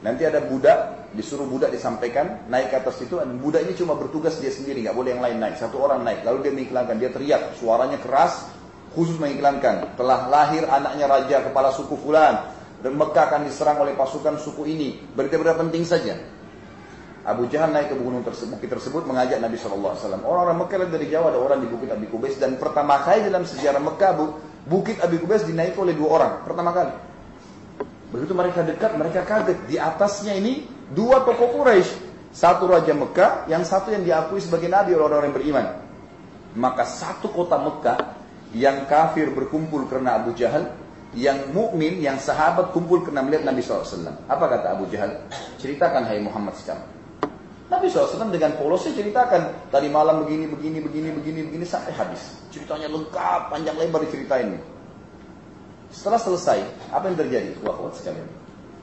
Nanti ada budak, disuruh budak disampaikan, naik ke atas itu, dan budak ini cuma bertugas dia sendiri, nggak boleh yang lain naik. Satu orang naik, lalu dia mengiklankan, dia teriak, suaranya keras, khusus mengiklankan, telah lahir anaknya raja kepala suku fulan, dan Mekah akan diserang oleh pasukan suku ini. Berita-berita penting saja. Abu Jahal naik ke gunung tersebut, bukit tersebut mengajak Nabi SAW. Orang-orang Mekah dari Jawa ada orang di Bukit Abi Kubais dan pertama kali dalam sejarah Mekah Bukit Abi Kubais dinaiki oleh dua orang pertama kali. Begitu mereka dekat, mereka kaget. Di atasnya ini dua tokoh Quraisy, satu raja Mekah, yang satu yang diakui sebagai nabi oleh orang-orang yang beriman. Maka satu kota Mekah yang kafir berkumpul karena Abu Jahal, yang mukmin, yang sahabat kumpul karena melihat Nabi SAW. Apa kata Abu Jahal? Ceritakan hai Muhammad sekarang. Nabi SAW dengan polosnya ceritakan tadi malam begini, begini, begini, begini, begini sampai habis. Ceritanya lengkap, panjang lebar diceritain. Setelah selesai, apa yang terjadi? Wah, kuat sekalian.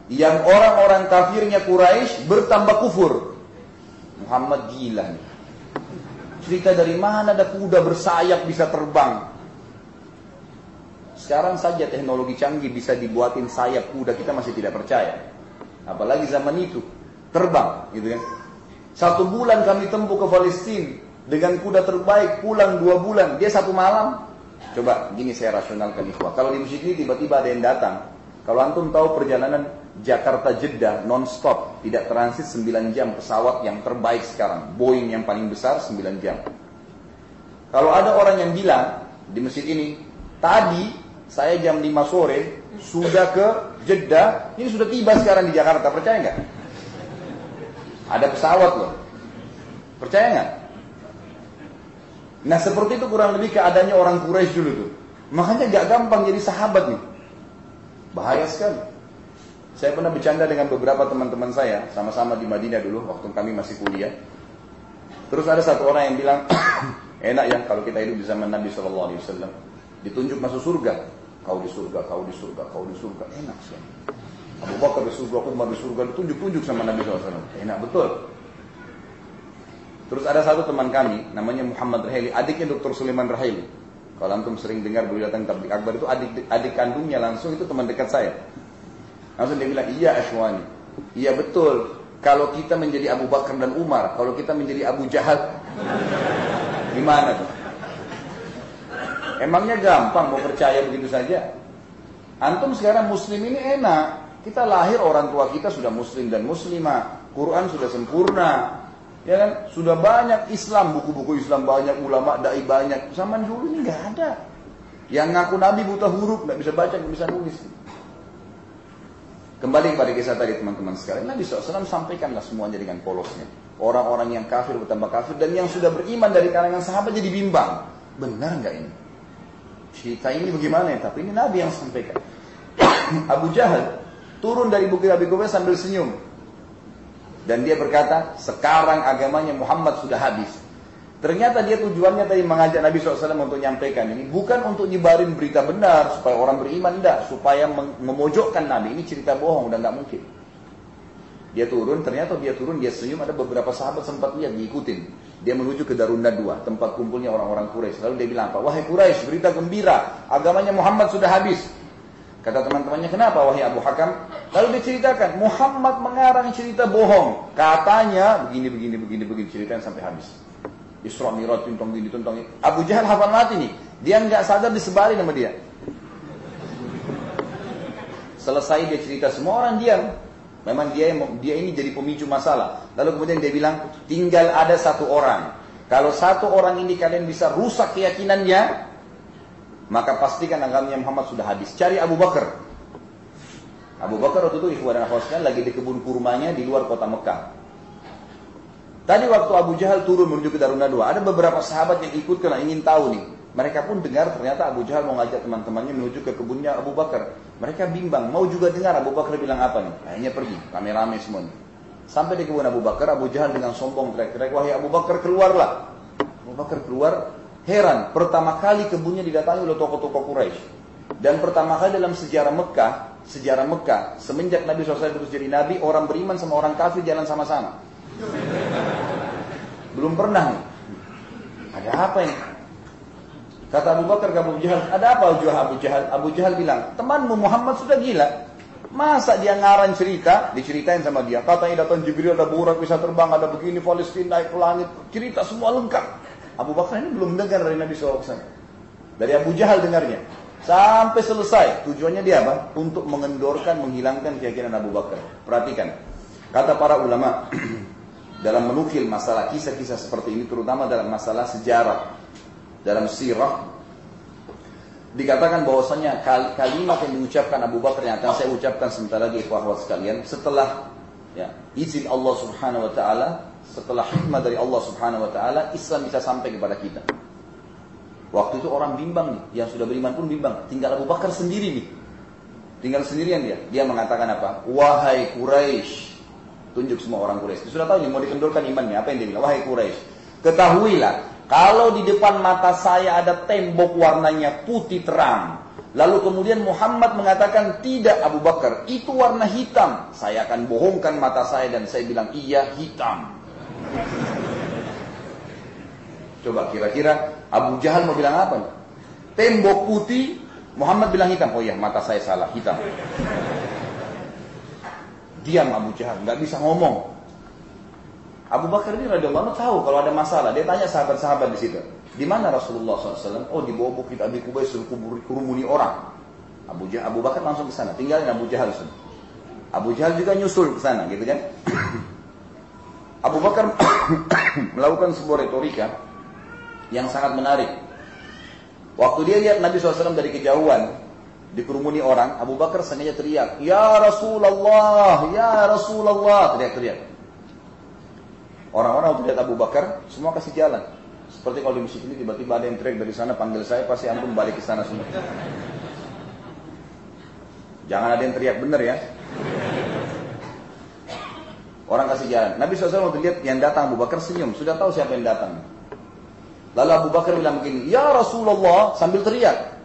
Yang orang-orang kafirnya Quraisy bertambah kufur. Muhammad gila nih. Cerita dari mana ada kuda bersayap bisa terbang. Sekarang saja teknologi canggih bisa dibuatin sayap kuda kita masih tidak percaya. Apalagi zaman itu terbang, gitu kan? Satu bulan kami tempuh ke Palestina dengan kuda terbaik pulang dua bulan. Dia satu malam. Coba gini saya rasionalkan ikhwah. Kalau di masjid ini tiba-tiba ada yang datang. Kalau antum tahu perjalanan Jakarta Jeddah non-stop, tidak transit 9 jam pesawat yang terbaik sekarang. Boeing yang paling besar 9 jam. Kalau ada orang yang bilang di masjid ini, tadi saya jam 5 sore sudah ke Jeddah, ini sudah tiba sekarang di Jakarta, percaya nggak? Ada pesawat loh. Percaya nggak? Nah seperti itu kurang lebih keadaannya orang Quraisy dulu tuh. Makanya gak gampang jadi sahabat nih. Bahaya sekali. Saya pernah bercanda dengan beberapa teman-teman saya, sama-sama di Madinah dulu, waktu kami masih kuliah. Terus ada satu orang yang bilang, <coughs> enak ya kalau kita hidup di zaman Nabi Shallallahu ditunjuk masuk surga. Kau di surga, kau di surga, kau di surga, enak sih. Abu Bakar di surga, Umar di surga, ditunjuk-tunjuk sama Nabi SAW. Enak betul. Terus ada satu teman kami, namanya Muhammad Rahili, adiknya Dr. Sulaiman Rahili. Kalau antum sering dengar beliau datang tablik akbar itu adik adik kandungnya langsung itu teman dekat saya. Langsung dia bilang, iya Ashwani, iya betul. Kalau kita menjadi Abu Bakar dan Umar, kalau kita menjadi Abu Jahal, <laughs> gimana tuh? Emangnya gampang mau percaya begitu saja? Antum sekarang muslim ini enak. Kita lahir orang tua kita sudah muslim dan muslimah. Quran sudah sempurna. Ya kan? Sudah banyak Islam, buku-buku Islam banyak, ulama dai banyak. Zaman dulu ini nggak ada. Yang ngaku nabi buta huruf, nggak bisa baca, nggak bisa nulis. Kembali kepada kisah tadi teman-teman sekalian, Nabi SAW sampaikanlah semuanya dengan polosnya. Orang-orang yang kafir bertambah kafir dan yang sudah beriman dari kalangan sahabat jadi bimbang. Benar nggak ini? Cerita ini bagaimana ya? Tapi ini Nabi yang sampaikan. <coughs> Abu Jahal turun dari bukit Abi Kubais sambil senyum. Dan dia berkata, sekarang agamanya Muhammad sudah habis. Ternyata dia tujuannya tadi mengajak Nabi SAW untuk menyampaikan ini. Bukan untuk nyebarin berita benar, supaya orang beriman, tidak. Supaya memojokkan Nabi. Ini cerita bohong, udah nggak mungkin. Dia turun, ternyata dia turun, dia senyum, ada beberapa sahabat sempat lihat, diikutin. Dia menuju ke Darun Nadwa, tempat kumpulnya orang-orang Quraisy. Lalu dia bilang apa? Wahai Quraisy, berita gembira, agamanya Muhammad sudah habis. Kata teman-temannya, kenapa wahai Abu Hakam? Lalu diceritakan, Muhammad mengarang cerita bohong. Katanya begini, begini, begini, begini, ceritanya sampai habis. Isra Mi'raj tentang ini tentang ini. Abu Jahal hafal mati nih. Dia nggak sadar disebarin sama dia. Selesai dia cerita semua orang diam. Memang dia dia ini jadi pemicu masalah. Lalu kemudian dia bilang, tinggal ada satu orang. Kalau satu orang ini kalian bisa rusak keyakinannya, maka pastikan agamanya Muhammad sudah habis. Cari Abu Bakar. Abu Bakar waktu itu ikhwan dan lagi di kebun kurmanya di luar kota Mekah. Tadi waktu Abu Jahal turun menuju ke Darun Nadwa, ada beberapa sahabat yang ikut karena ingin tahu nih. Mereka pun dengar ternyata Abu Jahal mau ngajak teman-temannya menuju ke kebunnya Abu Bakar. Mereka bimbang, mau juga dengar Abu Bakar bilang apa nih. Akhirnya pergi, rame-rame semua nih. Sampai di kebun Abu Bakar, Abu Jahal dengan sombong teriak-teriak, wahai Abu Bakar keluarlah. Abu Bakar keluar, heran, pertama kali kebunnya didatangi oleh tokoh-tokoh Quraisy. Dan pertama kali dalam sejarah Mekah, sejarah Mekah, semenjak Nabi SAW terus jadi Nabi, orang beriman sama orang kafir jalan sama-sama. Belum pernah nih. Ada apa ini? Kata Abu Bakar ke Abu Jahal, ada apa Abu Jahal? Abu Jahal bilang, temanmu Muhammad sudah gila. Masa dia ngarang cerita, diceritain sama dia. Katanya datang Jibril, ada burak bisa terbang, ada begini, Palestina naik ke langit. Cerita semua lengkap. Abu Bakar ini belum dengar dari Nabi SAW. Dari Abu Jahal dengarnya. Sampai selesai. Tujuannya dia apa? Untuk mengendorkan, menghilangkan keyakinan Abu Bakar. Perhatikan. Kata para ulama, <clears throat> dalam menukil masalah kisah-kisah seperti ini terutama dalam masalah sejarah dalam sirah dikatakan bahwasanya kalimat yang diucapkan Abu Bakar yang akan saya ucapkan sebentar lagi ikhwah sekalian setelah ya, izin Allah Subhanahu wa taala setelah hikmah dari Allah Subhanahu wa taala Islam bisa sampai kepada kita. Waktu itu orang bimbang nih, yang sudah beriman pun bimbang. Tinggal Abu Bakar sendiri nih. Tinggal sendirian dia. Dia mengatakan apa? Wahai Quraisy, Tunjuk semua orang Quraisy. Sudah tahu nih mau dikendurkan imannya. Apa yang dia bilang? Wahai Quraisy, ketahuilah kalau di depan mata saya ada tembok warnanya putih terang. Lalu kemudian Muhammad mengatakan tidak Abu Bakar, itu warna hitam. Saya akan bohongkan mata saya dan saya bilang iya hitam. Coba kira-kira Abu Jahal mau bilang apa? Tembok putih, Muhammad bilang hitam. Oh iya, mata saya salah, hitam. Diam Abu Jahal, nggak bisa ngomong. Abu Bakar ini radhiyallahu anhu tahu kalau ada masalah, dia tanya sahabat-sahabat di situ. Di mana Rasulullah SAW? Oh di bawah bukit Abi Kubais suruh kurumuni orang. Abu Jahal, Abu Bakar langsung ke sana, tinggalin Abu Jahal. Sun. Abu Jahal juga nyusul ke sana, gitu kan? <coughs> Abu Bakar <coughs> melakukan sebuah retorika yang sangat menarik. Waktu dia lihat Nabi SAW dari kejauhan, dikerumuni orang, Abu Bakar sengaja teriak, Ya Rasulullah, Ya Rasulullah, teriak-teriak. Orang-orang waktu lihat Abu Bakar, semua kasih jalan. Seperti kalau di masjid ini tiba-tiba ada yang teriak dari sana panggil saya, pasti antum balik ke sana semua. Jangan ada yang teriak benar ya. Orang kasih jalan. Nabi SAW waktu lihat yang datang Abu Bakar senyum, sudah tahu siapa yang datang. Lalu Abu Bakar bilang begini, Ya Rasulullah, sambil teriak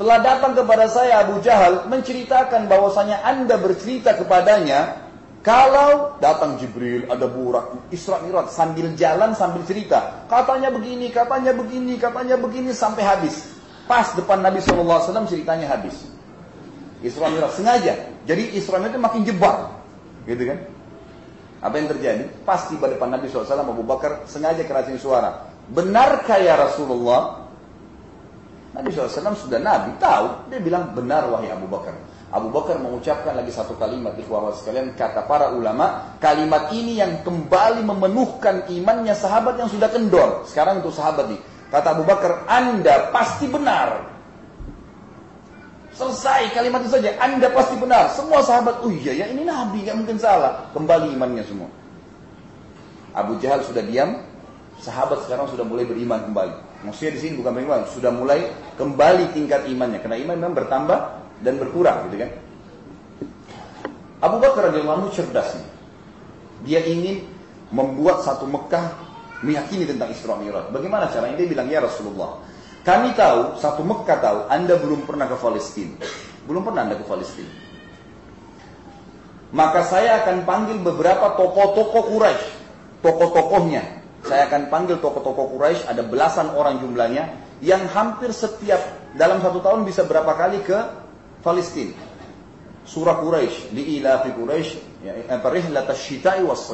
telah datang kepada saya Abu Jahal menceritakan bahwasanya Anda bercerita kepadanya kalau datang Jibril, ada burak, Isra Mi'raj sambil jalan sambil cerita. Katanya begini, katanya begini, katanya begini sampai habis. Pas depan Nabi SAW ceritanya habis. Isra Mi'raj sengaja. Jadi Isra Mi'raj makin jebak. Gitu kan? Apa yang terjadi? Pas tiba depan Nabi SAW Abu Bakar sengaja kerasin suara. Benarkah ya Rasulullah? Nabi SAW sudah Nabi, tahu. Dia bilang, benar wahai Abu Bakar. Abu Bakar mengucapkan lagi satu kalimat di bawah sekalian kata para ulama kalimat ini yang kembali memenuhkan imannya sahabat yang sudah kendor. Sekarang untuk sahabat nih kata Abu Bakar anda pasti benar. Selesai kalimat itu saja anda pasti benar. Semua sahabat oh iya ya ini Nabi nggak mungkin salah. Kembali imannya semua. Abu Jahal sudah diam sahabat sekarang sudah mulai beriman kembali Maksudnya di sini bukan beriman, sudah mulai kembali tingkat imannya. Karena iman memang bertambah dan berkurang, gitu kan? Abu Bakar radhiyallahu anhu cerdas nih. Dia ingin membuat satu Mekah meyakini tentang Isra Mi'raj. Bagaimana caranya? Dia bilang, "Ya Rasulullah, kami tahu, satu Mekah tahu, Anda belum pernah ke Palestina. Belum pernah Anda ke Palestina. Maka saya akan panggil beberapa tokoh-tokoh Quraisy, tokoh-tokohnya saya akan panggil tokoh-tokoh Quraisy, ada belasan orang jumlahnya, yang hampir setiap dalam satu tahun bisa berapa kali ke Palestina. Surah Quraisy, di ilafi Quraisy, ya, rihlata syita'i was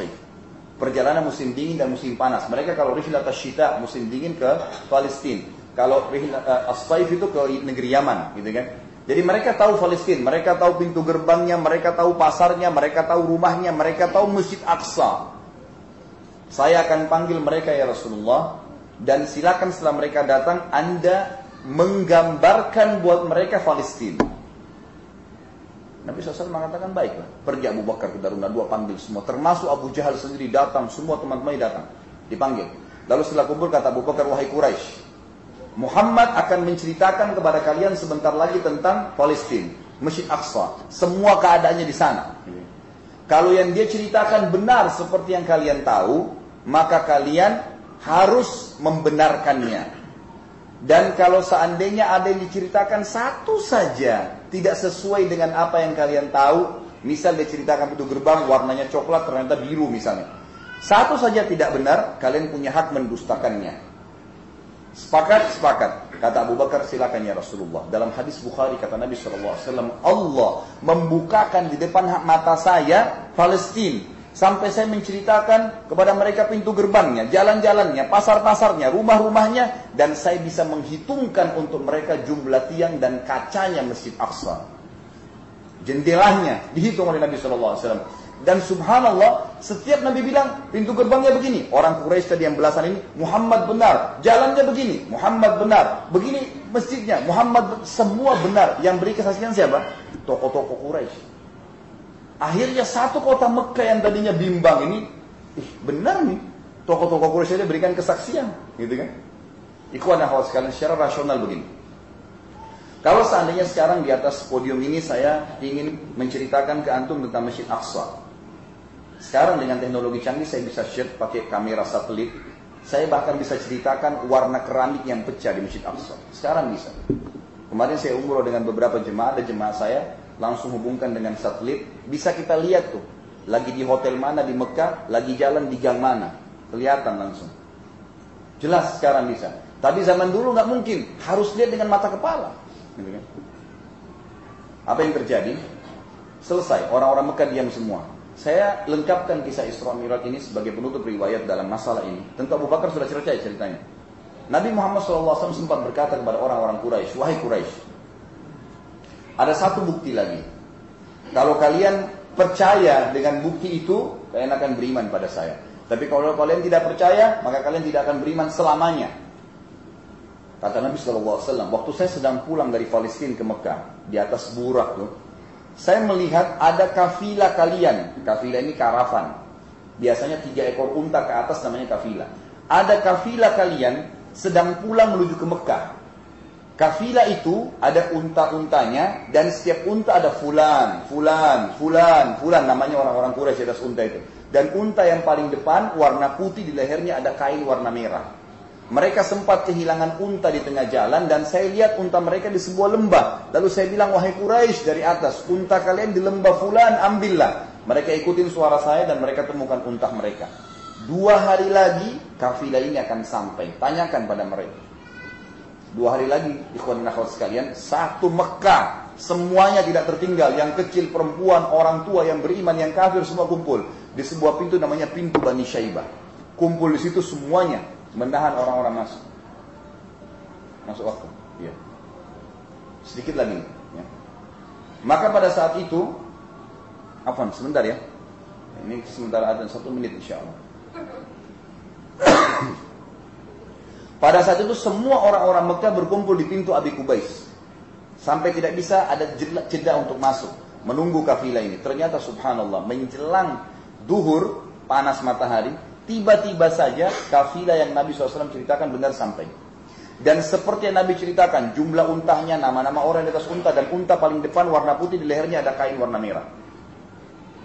Perjalanan musim dingin dan musim panas. Mereka kalau rihlat syita musim dingin ke Palestina. Kalau rihlat uh, asfaif itu ke negeri Yaman, gitu kan. Jadi mereka tahu Palestina, mereka tahu pintu gerbangnya, mereka tahu pasarnya, mereka tahu rumahnya, mereka tahu Masjid Aqsa. Saya akan panggil mereka ya Rasulullah dan silakan setelah mereka datang Anda menggambarkan buat mereka Palestina. Nabi SAW mengatakan baiklah, pergi Abu Bakar ke Daruna dua panggil semua, termasuk Abu Jahal sendiri datang, semua teman-temannya datang, dipanggil. Lalu setelah kumpul kata Abu Bakar, wahai Quraisy, Muhammad akan menceritakan kepada kalian sebentar lagi tentang Palestina, Masjid Aqsa, semua keadaannya di sana. Kalau yang dia ceritakan benar seperti yang kalian tahu, maka kalian harus membenarkannya. Dan kalau seandainya ada yang diceritakan satu saja tidak sesuai dengan apa yang kalian tahu, misal dia ceritakan pintu gerbang warnanya coklat ternyata biru misalnya. Satu saja tidak benar, kalian punya hak mendustakannya. Sepakat, sepakat. Kata Abu Bakar, silakan ya Rasulullah. Dalam hadis Bukhari kata Nabi SAW, Allah membukakan di depan mata saya Palestina. Sampai saya menceritakan kepada mereka pintu gerbangnya, jalan-jalannya, pasar-pasarnya, rumah-rumahnya. Dan saya bisa menghitungkan untuk mereka jumlah tiang dan kacanya Masjid Aqsa. Jendelanya dihitung oleh Nabi SAW. Dan subhanallah, setiap Nabi bilang pintu gerbangnya begini. Orang Quraisy tadi yang belasan ini, Muhammad benar. Jalannya begini, Muhammad benar. Begini masjidnya, Muhammad semua benar. Yang beri kesaksian siapa? Tokoh-tokoh Quraisy. Akhirnya satu kota Mekah yang tadinya bimbang ini, ih benar nih. Tokoh-tokoh Quraisy ini berikan kesaksian, gitu kan? Ikhwan akhwat sekalian secara rasional begini. Kalau seandainya sekarang di atas podium ini saya ingin menceritakan ke antum tentang Masjid Aqsa. Sekarang dengan teknologi canggih saya bisa share pakai kamera satelit. Saya bahkan bisa ceritakan warna keramik yang pecah di Masjid Aqsa. Sekarang bisa. Kemarin saya umroh dengan beberapa jemaah, ada jemaah saya langsung hubungkan dengan satelit. Bisa kita lihat tuh, lagi di hotel mana di Mekah, lagi jalan di gang mana. Kelihatan langsung. Jelas sekarang bisa. Tapi zaman dulu nggak mungkin, harus lihat dengan mata kepala. Gitu kan? Apa yang terjadi? Selesai, orang-orang Mekah diam semua. Saya lengkapkan kisah Isra Mi'raj ini sebagai penutup riwayat dalam masalah ini. Tentu Abu Bakar sudah cerita ceritanya. Nabi Muhammad SAW sempat berkata kepada orang-orang Quraisy, wahai Quraisy, ada satu bukti lagi. Kalau kalian percaya dengan bukti itu, kalian akan beriman pada saya. Tapi kalau kalian tidak percaya, maka kalian tidak akan beriman selamanya. Kata Nabi SAW, waktu saya sedang pulang dari Palestina ke Mekah, di atas burak tuh, saya melihat ada kafilah kalian. Kafilah ini karavan. Biasanya tiga ekor unta ke atas namanya kafilah. Ada kafilah kalian sedang pulang menuju ke Mekah. Kafilah itu ada unta-untanya dan setiap unta ada fulan, fulan, fulan, fulan namanya orang-orang Quraisy atas unta itu. Dan unta yang paling depan warna putih di lehernya ada kain warna merah. Mereka sempat kehilangan unta di tengah jalan dan saya lihat unta mereka di sebuah lembah. Lalu saya bilang, wahai Quraisy dari atas, unta kalian di lembah fulan, ambillah. Mereka ikutin suara saya dan mereka temukan unta mereka. Dua hari lagi kafilah ini akan sampai. Tanyakan pada mereka. Dua hari lagi, ikhwan nakhwat sekalian, satu Mekah. Semuanya tidak tertinggal. Yang kecil, perempuan, orang tua, yang beriman, yang kafir, semua kumpul. Di sebuah pintu namanya pintu Bani Syaibah. Kumpul di situ semuanya menahan orang-orang masuk. Masuk waktu. Ya. Sedikit lagi. Ya. Maka pada saat itu, apa? Sebentar ya. Ini sementara ada satu menit insya Allah. Pada saat itu semua orang-orang Mekah berkumpul di pintu Abi Kubais. Sampai tidak bisa ada jeda untuk masuk. Menunggu kafilah ini. Ternyata subhanallah menjelang duhur panas matahari Tiba-tiba saja kafilah yang Nabi SAW ceritakan benar sampai. Dan seperti yang Nabi ceritakan, jumlah untahnya, nama-nama orang di atas unta, dan unta paling depan warna putih, di lehernya ada kain warna merah.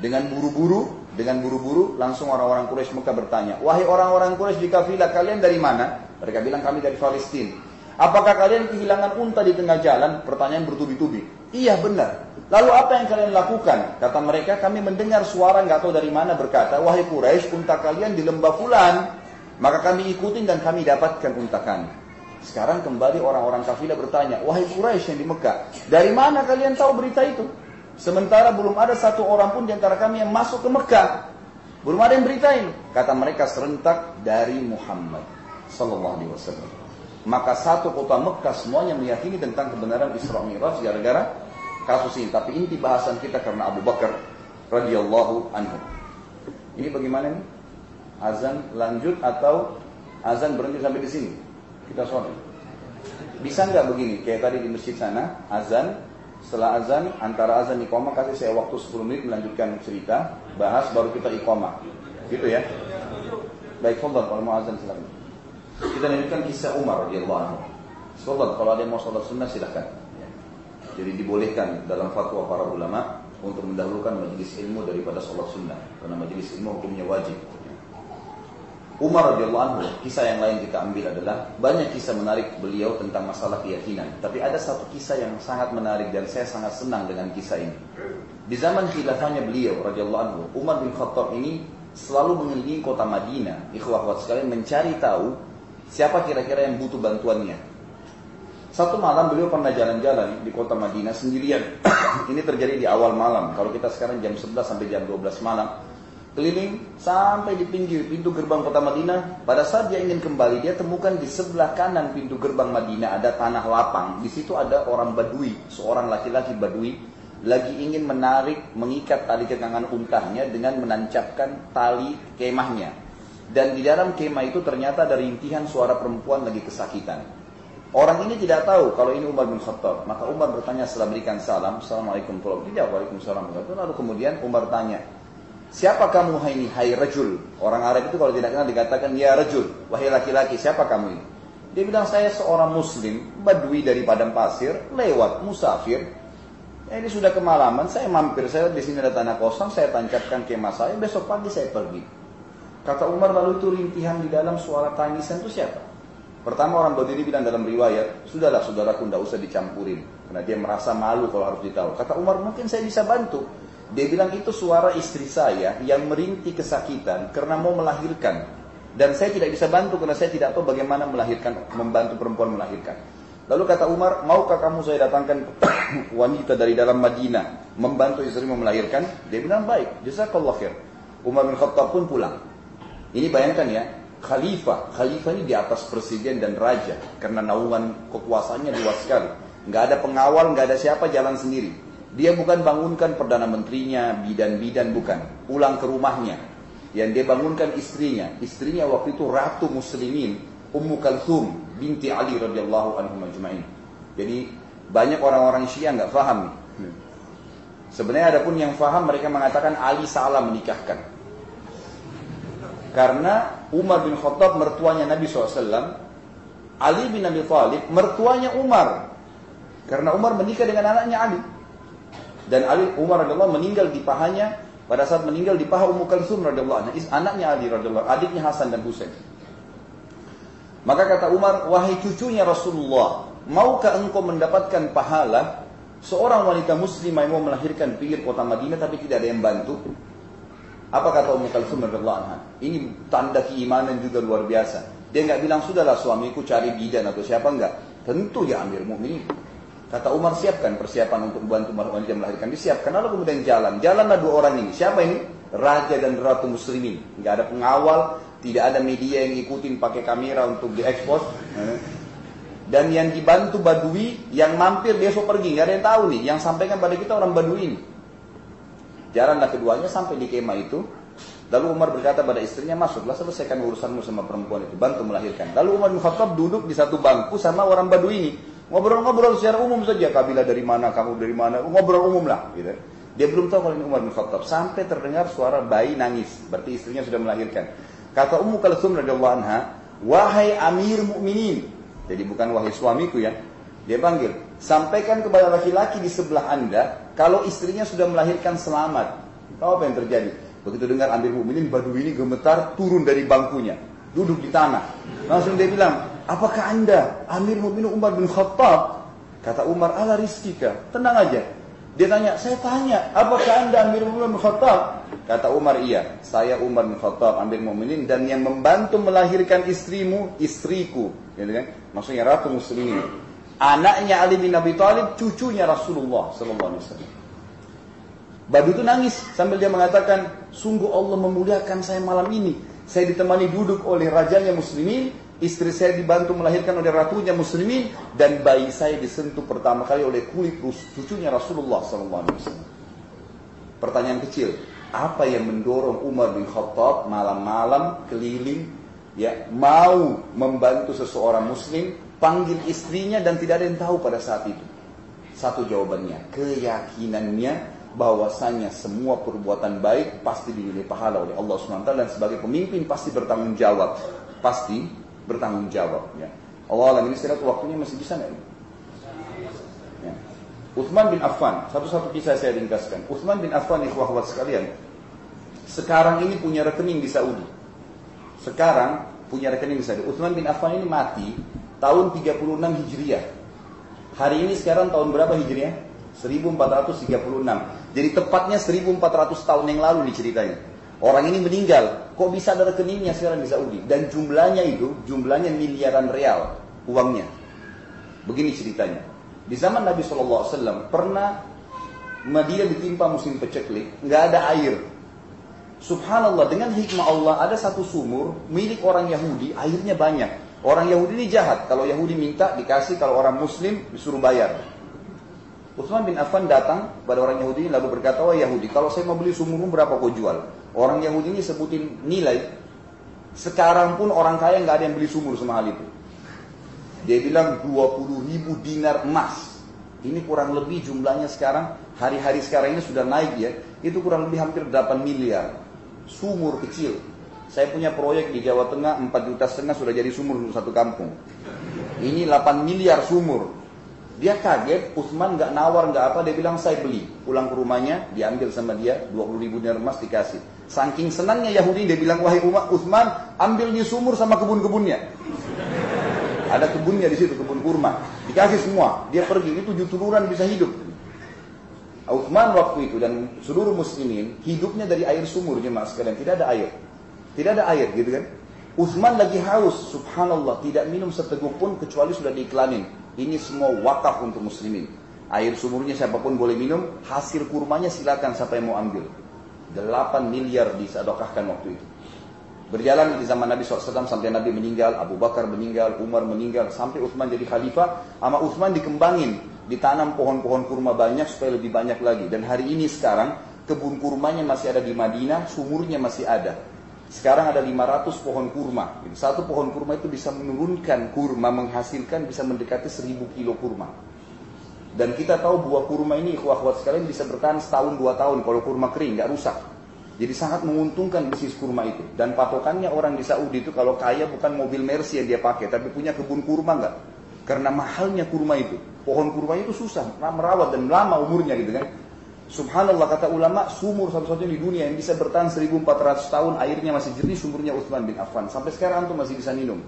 Dengan buru-buru, dengan buru-buru, langsung orang-orang Quraisy Mekah bertanya, Wahai orang-orang Quraisy di kafilah, kalian dari mana? Mereka bilang, kami dari Palestina. Apakah kalian kehilangan unta di tengah jalan? Pertanyaan bertubi-tubi. Iya benar. Lalu apa yang kalian lakukan? Kata mereka, kami mendengar suara nggak tahu dari mana berkata, wahai Quraisy, unta kalian di lembah fulan. Maka kami ikutin dan kami dapatkan unta kami. Sekarang kembali orang-orang kafilah bertanya, wahai Quraisy yang di Mekah, dari mana kalian tahu berita itu? Sementara belum ada satu orang pun di antara kami yang masuk ke Mekah. Belum ada yang beritain. Kata mereka serentak dari Muhammad sallallahu alaihi wasallam. Maka satu kota Mekah semuanya meyakini tentang kebenaran Isra Mi'raj gara-gara kasus ini. Tapi inti bahasan kita karena Abu Bakar radhiyallahu anhu. Ini bagaimana nih? Azan lanjut atau azan berhenti sampai di sini? Kita sholat. Bisa nggak begini? Kayak tadi di masjid sana, azan, setelah azan, antara azan iqamah kasih saya waktu 10 menit melanjutkan cerita, bahas baru kita iqamah. Gitu ya? Baik, Fadal, kalau mau azan silakan. Kita lanjutkan kisah Umar radhiyallahu anhu. Fadal, kalau ada yang mau sholat sunnah silahkan. Jadi dibolehkan dalam fatwa para ulama untuk mendahulukan majelis ilmu daripada sholat sunnah. Karena majelis ilmu hukumnya wajib. Umar radhiyallahu anhu, kisah yang lain kita ambil adalah banyak kisah menarik beliau tentang masalah keyakinan. Tapi ada satu kisah yang sangat menarik dan saya sangat senang dengan kisah ini. Di zaman khilafahnya beliau radhiyallahu anhu, Umar bin Khattab ini selalu mengelilingi kota Madinah, ikhwah sekalian mencari tahu siapa kira-kira yang butuh bantuannya. Satu malam beliau pernah jalan-jalan di kota Madinah sendirian. <coughs> ini terjadi di awal malam. Kalau kita sekarang jam 11 sampai jam 12 malam, keliling sampai di pinggir pintu gerbang kota Madinah. Pada saat dia ingin kembali, dia temukan di sebelah kanan pintu gerbang Madinah ada tanah lapang. Di situ ada orang Badui, seorang laki-laki Badui lagi ingin menarik, mengikat tali kekangan untahnya dengan menancapkan tali kemahnya. Dan di dalam kemah itu ternyata ada rintihan suara perempuan lagi kesakitan. Orang ini tidak tahu kalau ini Umar bin Khattab. Maka Umar bertanya setelah berikan salam, Assalamualaikum warahmatullahi wabarakatuh. Waalaikumsalam Lalu kemudian Umar tanya, Siapa kamu hai ini? Hai rajul. Orang Arab itu kalau tidak kenal dikatakan ya rajul. Wahai laki-laki, siapa kamu ini? Dia bilang saya seorang muslim, badui dari padang pasir, lewat musafir. Ya, ini sudah kemalaman, saya mampir, saya di sini ada tanah kosong, saya tancapkan kemah saya, besok pagi saya pergi. Kata Umar lalu itu rintihan di dalam suara tangisan itu siapa? Pertama orang Badui ini bilang dalam riwayat, sudahlah saudaraku tidak usah dicampurin. Karena dia merasa malu kalau harus ditahu. Kata Umar, mungkin saya bisa bantu. Dia bilang itu suara istri saya yang merintih kesakitan karena mau melahirkan. Dan saya tidak bisa bantu karena saya tidak tahu bagaimana melahirkan, membantu perempuan melahirkan. Lalu kata Umar, maukah kamu saya datangkan <coughs> wanita dari dalam Madinah membantu istrimu melahirkan? Dia bilang baik, jazakallah khair. Umar bin Khattab pun pulang. Ini bayangkan ya, khalifah, khalifah ini di atas presiden dan raja karena naungan kekuasaannya luas sekali. Nggak ada pengawal, nggak ada siapa jalan sendiri. Dia bukan bangunkan perdana menterinya, bidan-bidan bukan. Pulang ke rumahnya. Yang dia bangunkan istrinya. Istrinya waktu itu ratu muslimin, Ummu Kalthum binti Ali radhiyallahu anhu majma'in. Jadi banyak orang-orang Syiah nggak faham. Sebenarnya ada pun yang faham mereka mengatakan Ali salah menikahkan. Karena Umar bin Khattab mertuanya Nabi SAW, Ali bin Abi Thalib mertuanya Umar. Karena Umar menikah dengan anaknya Ali. Dan Ali Umar radhiyallahu meninggal di pahanya pada saat meninggal di paha Ummu Kalsum radhiyallahu anha, anaknya Ali radhiyallahu adiknya Hasan dan Husain. Maka kata Umar, wahai cucunya Rasulullah, maukah engkau mendapatkan pahala seorang wanita muslimah yang mau melahirkan pinggir kota Madinah tapi tidak ada yang bantu? Apa kata Ummu Kalsum radhiyallahu anha? Ini tanda keimanan juga luar biasa. Dia nggak bilang sudahlah suamiku cari bidan atau siapa enggak. Tentu ya Amir Mukminin. Kata Umar siapkan persiapan untuk membantu wanita melahirkan. Disiapkan. Lalu kemudian jalan. Jalanlah dua orang ini. Siapa ini? Raja dan Ratu Muslimin. Nggak ada pengawal. Tidak ada media yang ngikutin pakai kamera untuk diekspos. Dan yang dibantu Badui, yang mampir besok pergi. Nggak ada yang tahu nih. Yang sampaikan pada kita orang Badui ini. Jalanlah keduanya sampai di kemah itu. Lalu Umar berkata pada istrinya, masuklah selesaikan urusanmu sama perempuan itu. Bantu melahirkan. Lalu Umar bin Khattab duduk di satu bangku sama orang Badui ini. Ngobrol-ngobrol secara umum saja, kabilah dari mana, kamu dari mana, ngobrol umum lah. Gitu. Dia belum tahu kalau ini Umar bin Khattab. Sampai terdengar suara bayi nangis, berarti istrinya sudah melahirkan. Kata Ummu Kalsum radhiyallahu anha, "Wahai Amir Mukminin." Jadi bukan wahai suamiku ya. Dia panggil, "Sampaikan kepada laki-laki di sebelah Anda kalau istrinya sudah melahirkan selamat." Tahu apa yang terjadi? Begitu dengar Amir Mukminin, Badu ini gemetar turun dari bangkunya, duduk di tanah. Langsung dia bilang, apakah anda Amir Mu'minin Umar bin Khattab? Kata Umar, ala rizkika. Tenang aja. Dia tanya, saya tanya, apakah anda Amir Mu'minin bin Khattab? Kata Umar, iya. Saya Umar bin Khattab, Amir Mu'minin. Dan yang membantu melahirkan istrimu, istriku. Gitu kan? Maksudnya Ratu Muslimin. Anaknya Ali bin Abi Thalib, cucunya Rasulullah Sallallahu Alaihi Wasallam. Badu itu nangis sambil dia mengatakan, Sungguh Allah memuliakan saya malam ini. Saya ditemani duduk oleh rajanya muslimin, istri saya dibantu melahirkan oleh ratunya muslimin, dan bayi saya disentuh pertama kali oleh kulit cucunya Rasulullah SAW. Pertanyaan kecil, apa yang mendorong Umar bin Khattab malam-malam keliling ya mau membantu seseorang muslim panggil istrinya dan tidak ada yang tahu pada saat itu satu jawabannya keyakinannya bahwasanya semua perbuatan baik pasti dinilai pahala oleh Allah SWT dan sebagai pemimpin pasti bertanggung jawab. Pasti bertanggung jawab. Ya. Allah alam ini sekarang waktunya masih bisa nggak? Ya. Uthman bin Affan, satu-satu kisah saya ringkaskan. Uthman bin Affan, ikhwah sekalian, sekarang ini punya rekening di Saudi. Sekarang punya rekening di Saudi. Uthman bin Affan ini mati tahun 36 Hijriah. Hari ini sekarang tahun berapa Hijriah? 1436. Jadi tepatnya 1400 tahun yang lalu nih ceritanya. Orang ini meninggal, kok bisa ada rekeningnya sekarang di Saudi? Dan jumlahnya itu, jumlahnya miliaran real uangnya. Begini ceritanya. Di zaman Nabi SAW pernah Madinah ditimpa musim peceklik, nggak ada air. Subhanallah dengan hikmah Allah ada satu sumur milik orang Yahudi, airnya banyak. Orang Yahudi ini jahat, kalau Yahudi minta dikasih, kalau orang Muslim disuruh bayar. Utsman bin Affan datang pada orang Yahudi ini lalu berkata, "Wah Yahudi, kalau saya mau beli sumurmu berapa kau jual?" Orang Yahudi ini sebutin nilai. Sekarang pun orang kaya nggak ada yang beli sumur semahal itu. Dia bilang 20 ribu dinar emas. Ini kurang lebih jumlahnya sekarang, hari-hari sekarang ini sudah naik ya. Itu kurang lebih hampir 8 miliar. Sumur kecil. Saya punya proyek di Jawa Tengah 4 juta setengah sudah jadi sumur untuk satu kampung. Ini 8 miliar sumur. Dia kaget, Utsman nggak nawar nggak apa, dia bilang saya beli. Pulang ke rumahnya, diambil sama dia, 20 ribu dinar emas dikasih. Saking senangnya Yahudi, dia bilang, wahai umat Utsman, ambil nih sumur sama kebun-kebunnya. Ada kebunnya di situ, kebun kurma. Dikasih semua, dia pergi, itu tujuh turunan bisa hidup. Utsman waktu itu dan seluruh muslimin hidupnya dari air sumur jemaah sekalian, tidak ada air. Tidak ada air gitu kan. Utsman lagi haus, subhanallah, tidak minum seteguk pun kecuali sudah diiklanin. Ini semua wakaf untuk muslimin. Air sumurnya siapa pun boleh minum, hasil kurmanya silakan siapa yang mau ambil. 8 miliar disedekahkan waktu itu. Berjalan di zaman Nabi SAW sampai Nabi meninggal, Abu Bakar meninggal, Umar meninggal, sampai Uthman jadi khalifah. Sama Uthman dikembangin, ditanam pohon-pohon kurma banyak supaya lebih banyak lagi. Dan hari ini sekarang kebun kurmanya masih ada di Madinah, sumurnya masih ada. Sekarang ada 500 pohon kurma. Satu pohon kurma itu bisa menurunkan kurma, menghasilkan bisa mendekati 1000 kilo kurma. Dan kita tahu buah kurma ini, ikhwah-ikhwat sekalian bisa bertahan setahun dua tahun kalau kurma kering, nggak rusak. Jadi sangat menguntungkan bisnis kurma itu. Dan patokannya orang di Saudi itu kalau kaya bukan mobil Mercy yang dia pakai, tapi punya kebun kurma nggak? Karena mahalnya kurma itu. Pohon kurma itu susah, merawat dan lama umurnya gitu kan. Subhanallah kata ulama sumur satu-satunya di dunia yang bisa bertahan 1400 tahun airnya masih jernih sumurnya Utsman bin Affan. Sampai sekarang tuh masih bisa minum.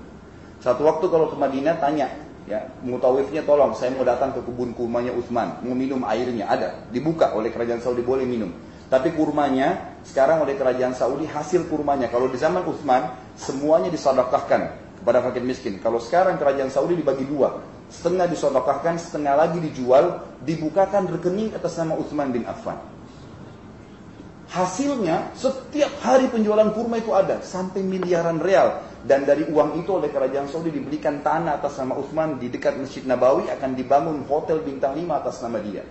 Satu waktu kalau ke Madinah tanya, ya mutawifnya tolong saya mau datang ke kebun kurmanya Utsman, mau minum airnya ada, dibuka oleh kerajaan Saudi boleh minum. Tapi kurmanya sekarang oleh kerajaan Saudi hasil kurmanya kalau di zaman Utsman semuanya disedekahkan kepada fakir miskin. Kalau sekarang kerajaan Saudi dibagi dua, setengah disodokahkan, setengah lagi dijual, dibukakan rekening atas nama Utsman bin Affan. Hasilnya setiap hari penjualan kurma itu ada sampai miliaran real dan dari uang itu oleh kerajaan Saudi dibelikan tanah atas nama Utsman di dekat Masjid Nabawi akan dibangun hotel bintang 5 atas nama dia.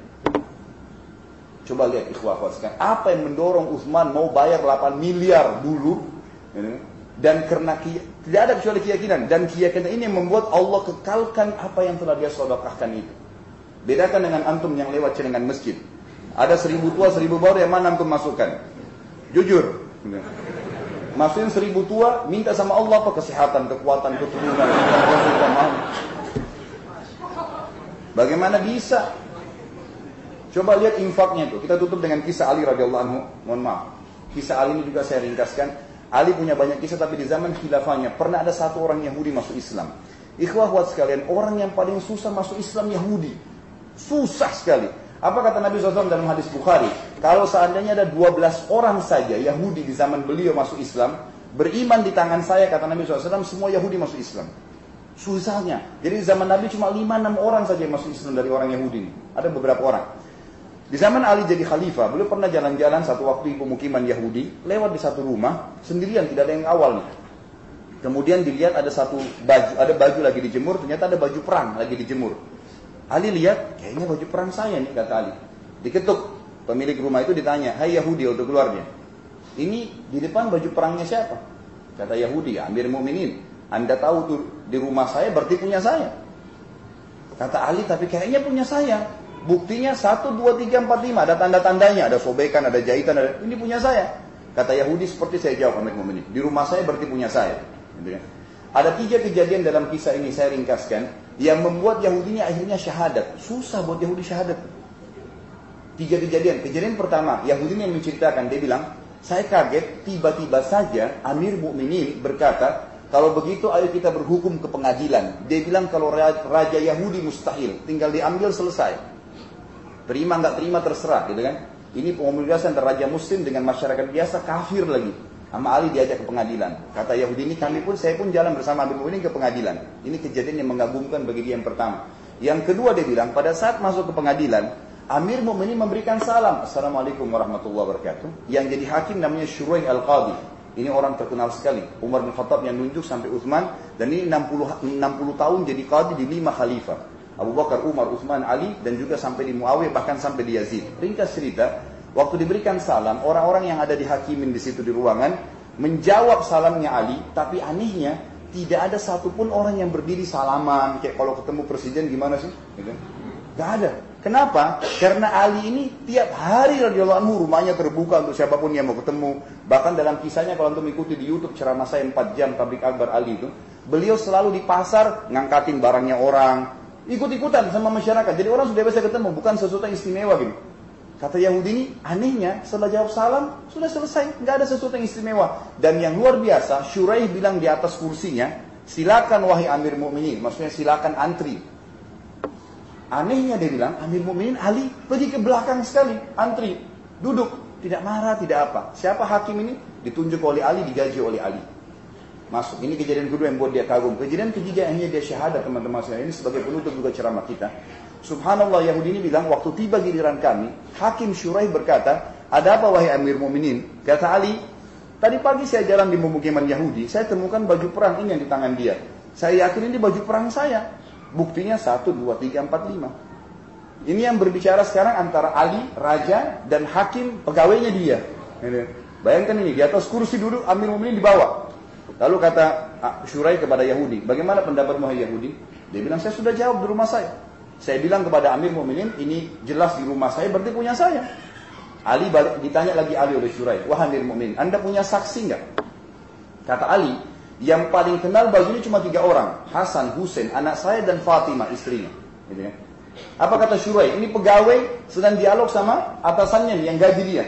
Coba lihat ikhwah sekarang apa yang mendorong Utsman mau bayar 8 miliar dulu dan karena tidak ada kecuali keyakinan dan keyakinan ini membuat Allah kekalkan apa yang telah dia sodokahkan itu. Bedakan dengan antum yang lewat celengan masjid. Ada seribu tua, seribu baru yang mana antum masukkan? Jujur. Masukin seribu tua, minta sama Allah apa kesehatan, kekuatan, keturunan, Bagaimana bisa? Coba lihat infaknya itu. Kita tutup dengan kisah Ali radhiyallahu anhu. Mohon maaf. Kisah Ali ini juga saya ringkaskan. Ali punya banyak kisah tapi di zaman khilafahnya pernah ada satu orang Yahudi masuk Islam. Ikhwah sekalian, orang yang paling susah masuk Islam Yahudi. Susah sekali. Apa kata Nabi SAW dalam hadis Bukhari? Kalau seandainya ada 12 orang saja Yahudi di zaman beliau masuk Islam, beriman di tangan saya, kata Nabi SAW, semua Yahudi masuk Islam. Susahnya. Jadi di zaman Nabi cuma 5-6 orang saja yang masuk Islam dari orang Yahudi. Ada beberapa orang. Di zaman Ali jadi khalifah, beliau pernah jalan-jalan satu waktu di pemukiman Yahudi, lewat di satu rumah, sendirian, tidak ada yang awal nih. Kemudian dilihat ada satu baju, ada baju lagi dijemur, ternyata ada baju perang lagi dijemur. Ali lihat, kayaknya baju perang saya nih, kata Ali. Diketuk, pemilik rumah itu ditanya, hai Yahudi, untuk keluarnya. Ini di depan baju perangnya siapa? Kata Yahudi, Amir Mu'minin. Anda tahu tuh di rumah saya berarti punya saya. Kata Ali, tapi kayaknya punya saya. Buktinya 1, 2, 3, 4, 5. Ada tanda-tandanya. Ada sobekan, ada jahitan. Ada... Ini punya saya. Kata Yahudi seperti saya jawab Amir Mu'minin. Di rumah saya berarti punya saya. Gitu kan? Ada tiga kejadian dalam kisah ini saya ringkaskan. Yang membuat Yahudinya akhirnya syahadat. Susah buat Yahudi syahadat. Tiga kejadian. Kejadian pertama, Yahudi yang menceritakan. Dia bilang, saya kaget tiba-tiba saja Amir Mukminin berkata, kalau begitu ayo kita berhukum ke pengadilan. Dia bilang kalau raja Yahudi mustahil, tinggal diambil selesai. Terima nggak terima terserah gitu kan. Ini pemobilasan antara raja muslim dengan masyarakat biasa kafir lagi. Sama Ali diajak ke pengadilan. Kata Yahudi ini kami pun saya pun jalan bersama Amir Mu'minin ke pengadilan. Ini kejadian yang mengagumkan bagi dia yang pertama. Yang kedua dia bilang pada saat masuk ke pengadilan Amir Mu'minin memberikan salam. Assalamualaikum warahmatullahi wabarakatuh. Yang jadi hakim namanya Syurai Al-Qadi. Ini orang terkenal sekali. Umar bin Khattab yang nunjuk sampai Uthman. Dan ini 60, 60 tahun jadi qadi di lima khalifah. Abu Bakar, Umar, Utsman, Ali dan juga sampai di Muawiyah bahkan sampai di Yazid. Ringkas cerita, waktu diberikan salam, orang-orang yang ada di hakimin di situ di ruangan menjawab salamnya Ali, tapi anehnya tidak ada satupun orang yang berdiri salaman kayak kalau ketemu presiden gimana sih? Gitu. Gak ada. Kenapa? Karena Ali ini tiap hari radhiyallahu anhu rumahnya terbuka untuk siapa pun yang mau ketemu. Bahkan dalam kisahnya kalau untuk mengikuti di YouTube ceramah saya 4 jam tablik akbar Ali itu, beliau selalu di pasar ngangkatin barangnya orang, ikut-ikutan sama masyarakat. Jadi orang sudah biasa ketemu, bukan sesuatu yang istimewa gitu. Kata Yahudi ini, anehnya setelah jawab salam, sudah selesai, nggak ada sesuatu yang istimewa. Dan yang luar biasa, Syuraih bilang di atas kursinya, silakan wahai Amir Mukminin, maksudnya silakan antri. Anehnya dia bilang, Amir Mukminin Ali pergi ke belakang sekali, antri, duduk, tidak marah, tidak apa. Siapa hakim ini? Ditunjuk oleh Ali, digaji oleh Ali masuk. Ini kejadian kedua yang buat dia kagum. Kejadian ketiga ini dia syahadat teman-teman saya. Ini sebagai penutup juga ceramah kita. Subhanallah Yahudi ini bilang waktu tiba giliran kami, Hakim Syuraih berkata, ada apa wahai Amir Muminin? Kata Ali, tadi pagi saya jalan di pemukiman Yahudi, saya temukan baju perang ini yang di tangan dia. Saya yakin ini baju perang saya. Buktinya satu, dua, tiga, empat, lima. Ini yang berbicara sekarang antara Ali, Raja, dan Hakim pegawainya dia. Bayangkan ini, di atas kursi duduk, Amir Muminin di bawah. Lalu kata ah, Syurai kepada Yahudi, bagaimana pendapat hai Yahudi? Dia bilang, saya sudah jawab di rumah saya. Saya bilang kepada Amir Mu'minin, ini jelas di rumah saya, berarti punya saya. Ali balik, ditanya lagi Ali oleh Syurai, wah Amir Mu'minin, Anda punya saksi nggak? Kata Ali, yang paling kenal baju ini cuma tiga orang, Hasan, Husain, anak saya dan Fatimah istrinya. Gitu ya. Apa kata Syurai? Ini pegawai sedang dialog sama atasannya yang gaji dia.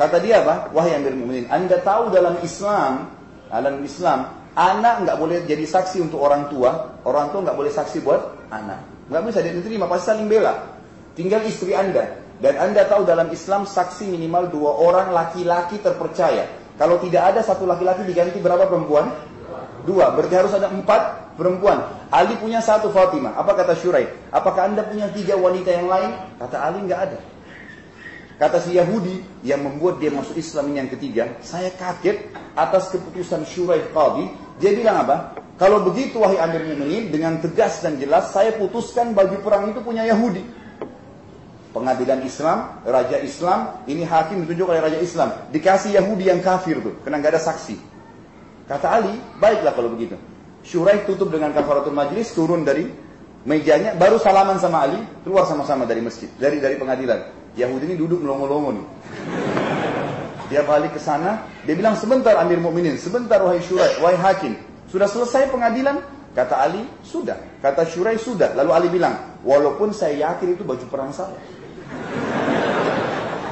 Kata dia apa? Wahai Amir Mu'minin, Anda tahu dalam Islam dalam Islam, anak nggak boleh jadi saksi untuk orang tua, orang tua nggak boleh saksi buat anak. Nggak bisa dia diterima, pasti saling bela. Tinggal istri anda. Dan anda tahu dalam Islam saksi minimal dua orang laki-laki terpercaya. Kalau tidak ada satu laki-laki diganti berapa perempuan? Dua. Berarti harus ada empat perempuan. Ali punya satu Fatimah. Apa kata Syurai? Apakah anda punya tiga wanita yang lain? Kata Ali nggak ada. Kata si Yahudi yang membuat dia masuk Islam yang ketiga, saya kaget atas keputusan Syurai Qadi. Dia bilang apa? Kalau begitu wahai Amir Mu'minin dengan tegas dan jelas saya putuskan baju perang itu punya Yahudi. Pengadilan Islam, Raja Islam, ini hakim ditunjuk oleh Raja Islam. Dikasih Yahudi yang kafir tuh, karena nggak ada saksi. Kata Ali, baiklah kalau begitu. Syurai tutup dengan kafaratul majlis, turun dari mejanya, baru salaman sama Ali, keluar sama-sama dari masjid, dari dari pengadilan. Yahudi ini duduk melongo-longo nih. Dia balik ke sana, dia bilang sebentar Amir Mukminin, sebentar wahai Syurai, wahai hakim, sudah selesai pengadilan? Kata Ali, sudah. Kata Syurai, sudah. Lalu Ali bilang, walaupun saya yakin itu baju perang saya.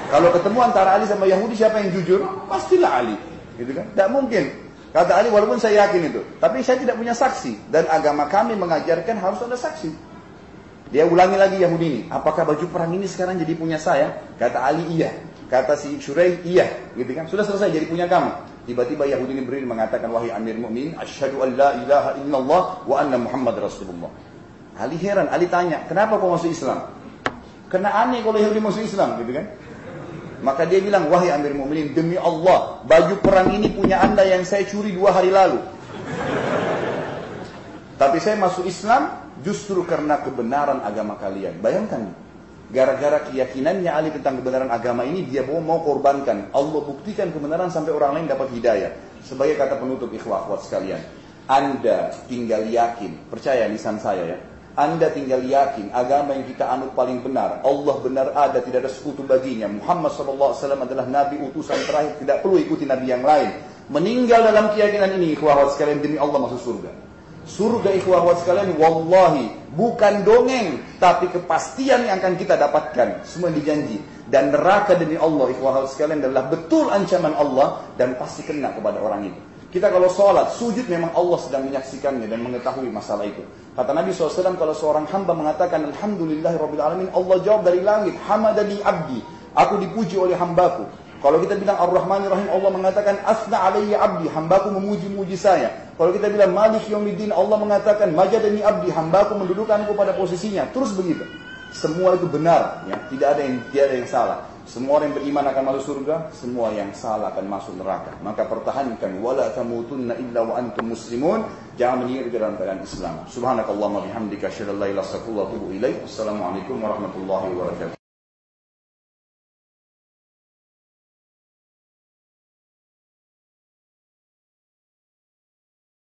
Kalau ketemu antara Ali sama Yahudi siapa yang jujur? Pastilah Ali. Gitu kan? Tidak mungkin. Kata Ali, walaupun saya yakin itu. Tapi saya tidak punya saksi. Dan agama kami mengajarkan harus ada saksi. Dia ulangi lagi Yahudi ini, apakah baju perang ini sekarang jadi punya saya? Kata Ali iya. Kata si Syuraih iya, gitu kan? Sudah selesai jadi punya kamu. Tiba-tiba Yahudi ini berdiri mengatakan wahai Amir Mu'min, asyhadu an la ilaha illallah wa anna Muhammad Rasulullah. Ali heran, Ali tanya, kenapa kau masuk Islam? Karena aneh kalau Yahudi masuk Islam gitu kan. Maka dia bilang, wahai Amir Mu'minin, demi Allah, baju perang ini punya anda yang saya curi dua hari lalu. Tapi saya masuk Islam justru karena kebenaran agama kalian. Bayangkan, gara-gara keyakinannya Ali tentang kebenaran agama ini, dia mau, mau korbankan. Allah buktikan kebenaran sampai orang lain dapat hidayah. Sebagai kata penutup ikhwah kuat sekalian. Anda tinggal yakin, percaya lisan saya ya. Anda tinggal yakin agama yang kita anut paling benar. Allah benar ada, tidak ada sekutu baginya. Muhammad SAW adalah Nabi utusan terakhir, tidak perlu ikuti Nabi yang lain. Meninggal dalam keyakinan ini, ikhwah sekalian, demi Allah masuk surga. Surga ikhwah sekalian, wallahi bukan dongeng, tapi kepastian yang akan kita dapatkan. Semua dijanji. Dan neraka demi Allah ikhwah sekalian adalah betul ancaman Allah dan pasti kena kepada orang itu. Kita kalau sholat, sujud memang Allah sedang menyaksikannya dan mengetahui masalah itu. Kata Nabi SAW, kalau seorang hamba mengatakan Alhamdulillah Alamin, Allah jawab dari langit, Hamadani abdi, aku dipuji oleh hambaku. Kalau kita bilang Ar-Rahman Rahim Allah mengatakan asna alayya abdi, hambaku memuji-muji saya. Kalau kita bilang Malik Yawmiddin Allah mengatakan majadani abdi, hambaku mendudukanku pada posisinya. Terus begitu. Semua itu benar, ya. Tidak ada yang tidak ada yang salah. Semua orang yang beriman akan masuk surga, semua yang salah akan masuk neraka. Maka pertahankan wala tamutunna illa wa antum muslimun. Jangan meninggal dalam keadaan Islam. Subhanakallahumma bihamdika asyhadu an la ilaha illa anta astaghfiruka wa atubu ilaik. Wassalamualaikum warahmatullahi wabarakatuh.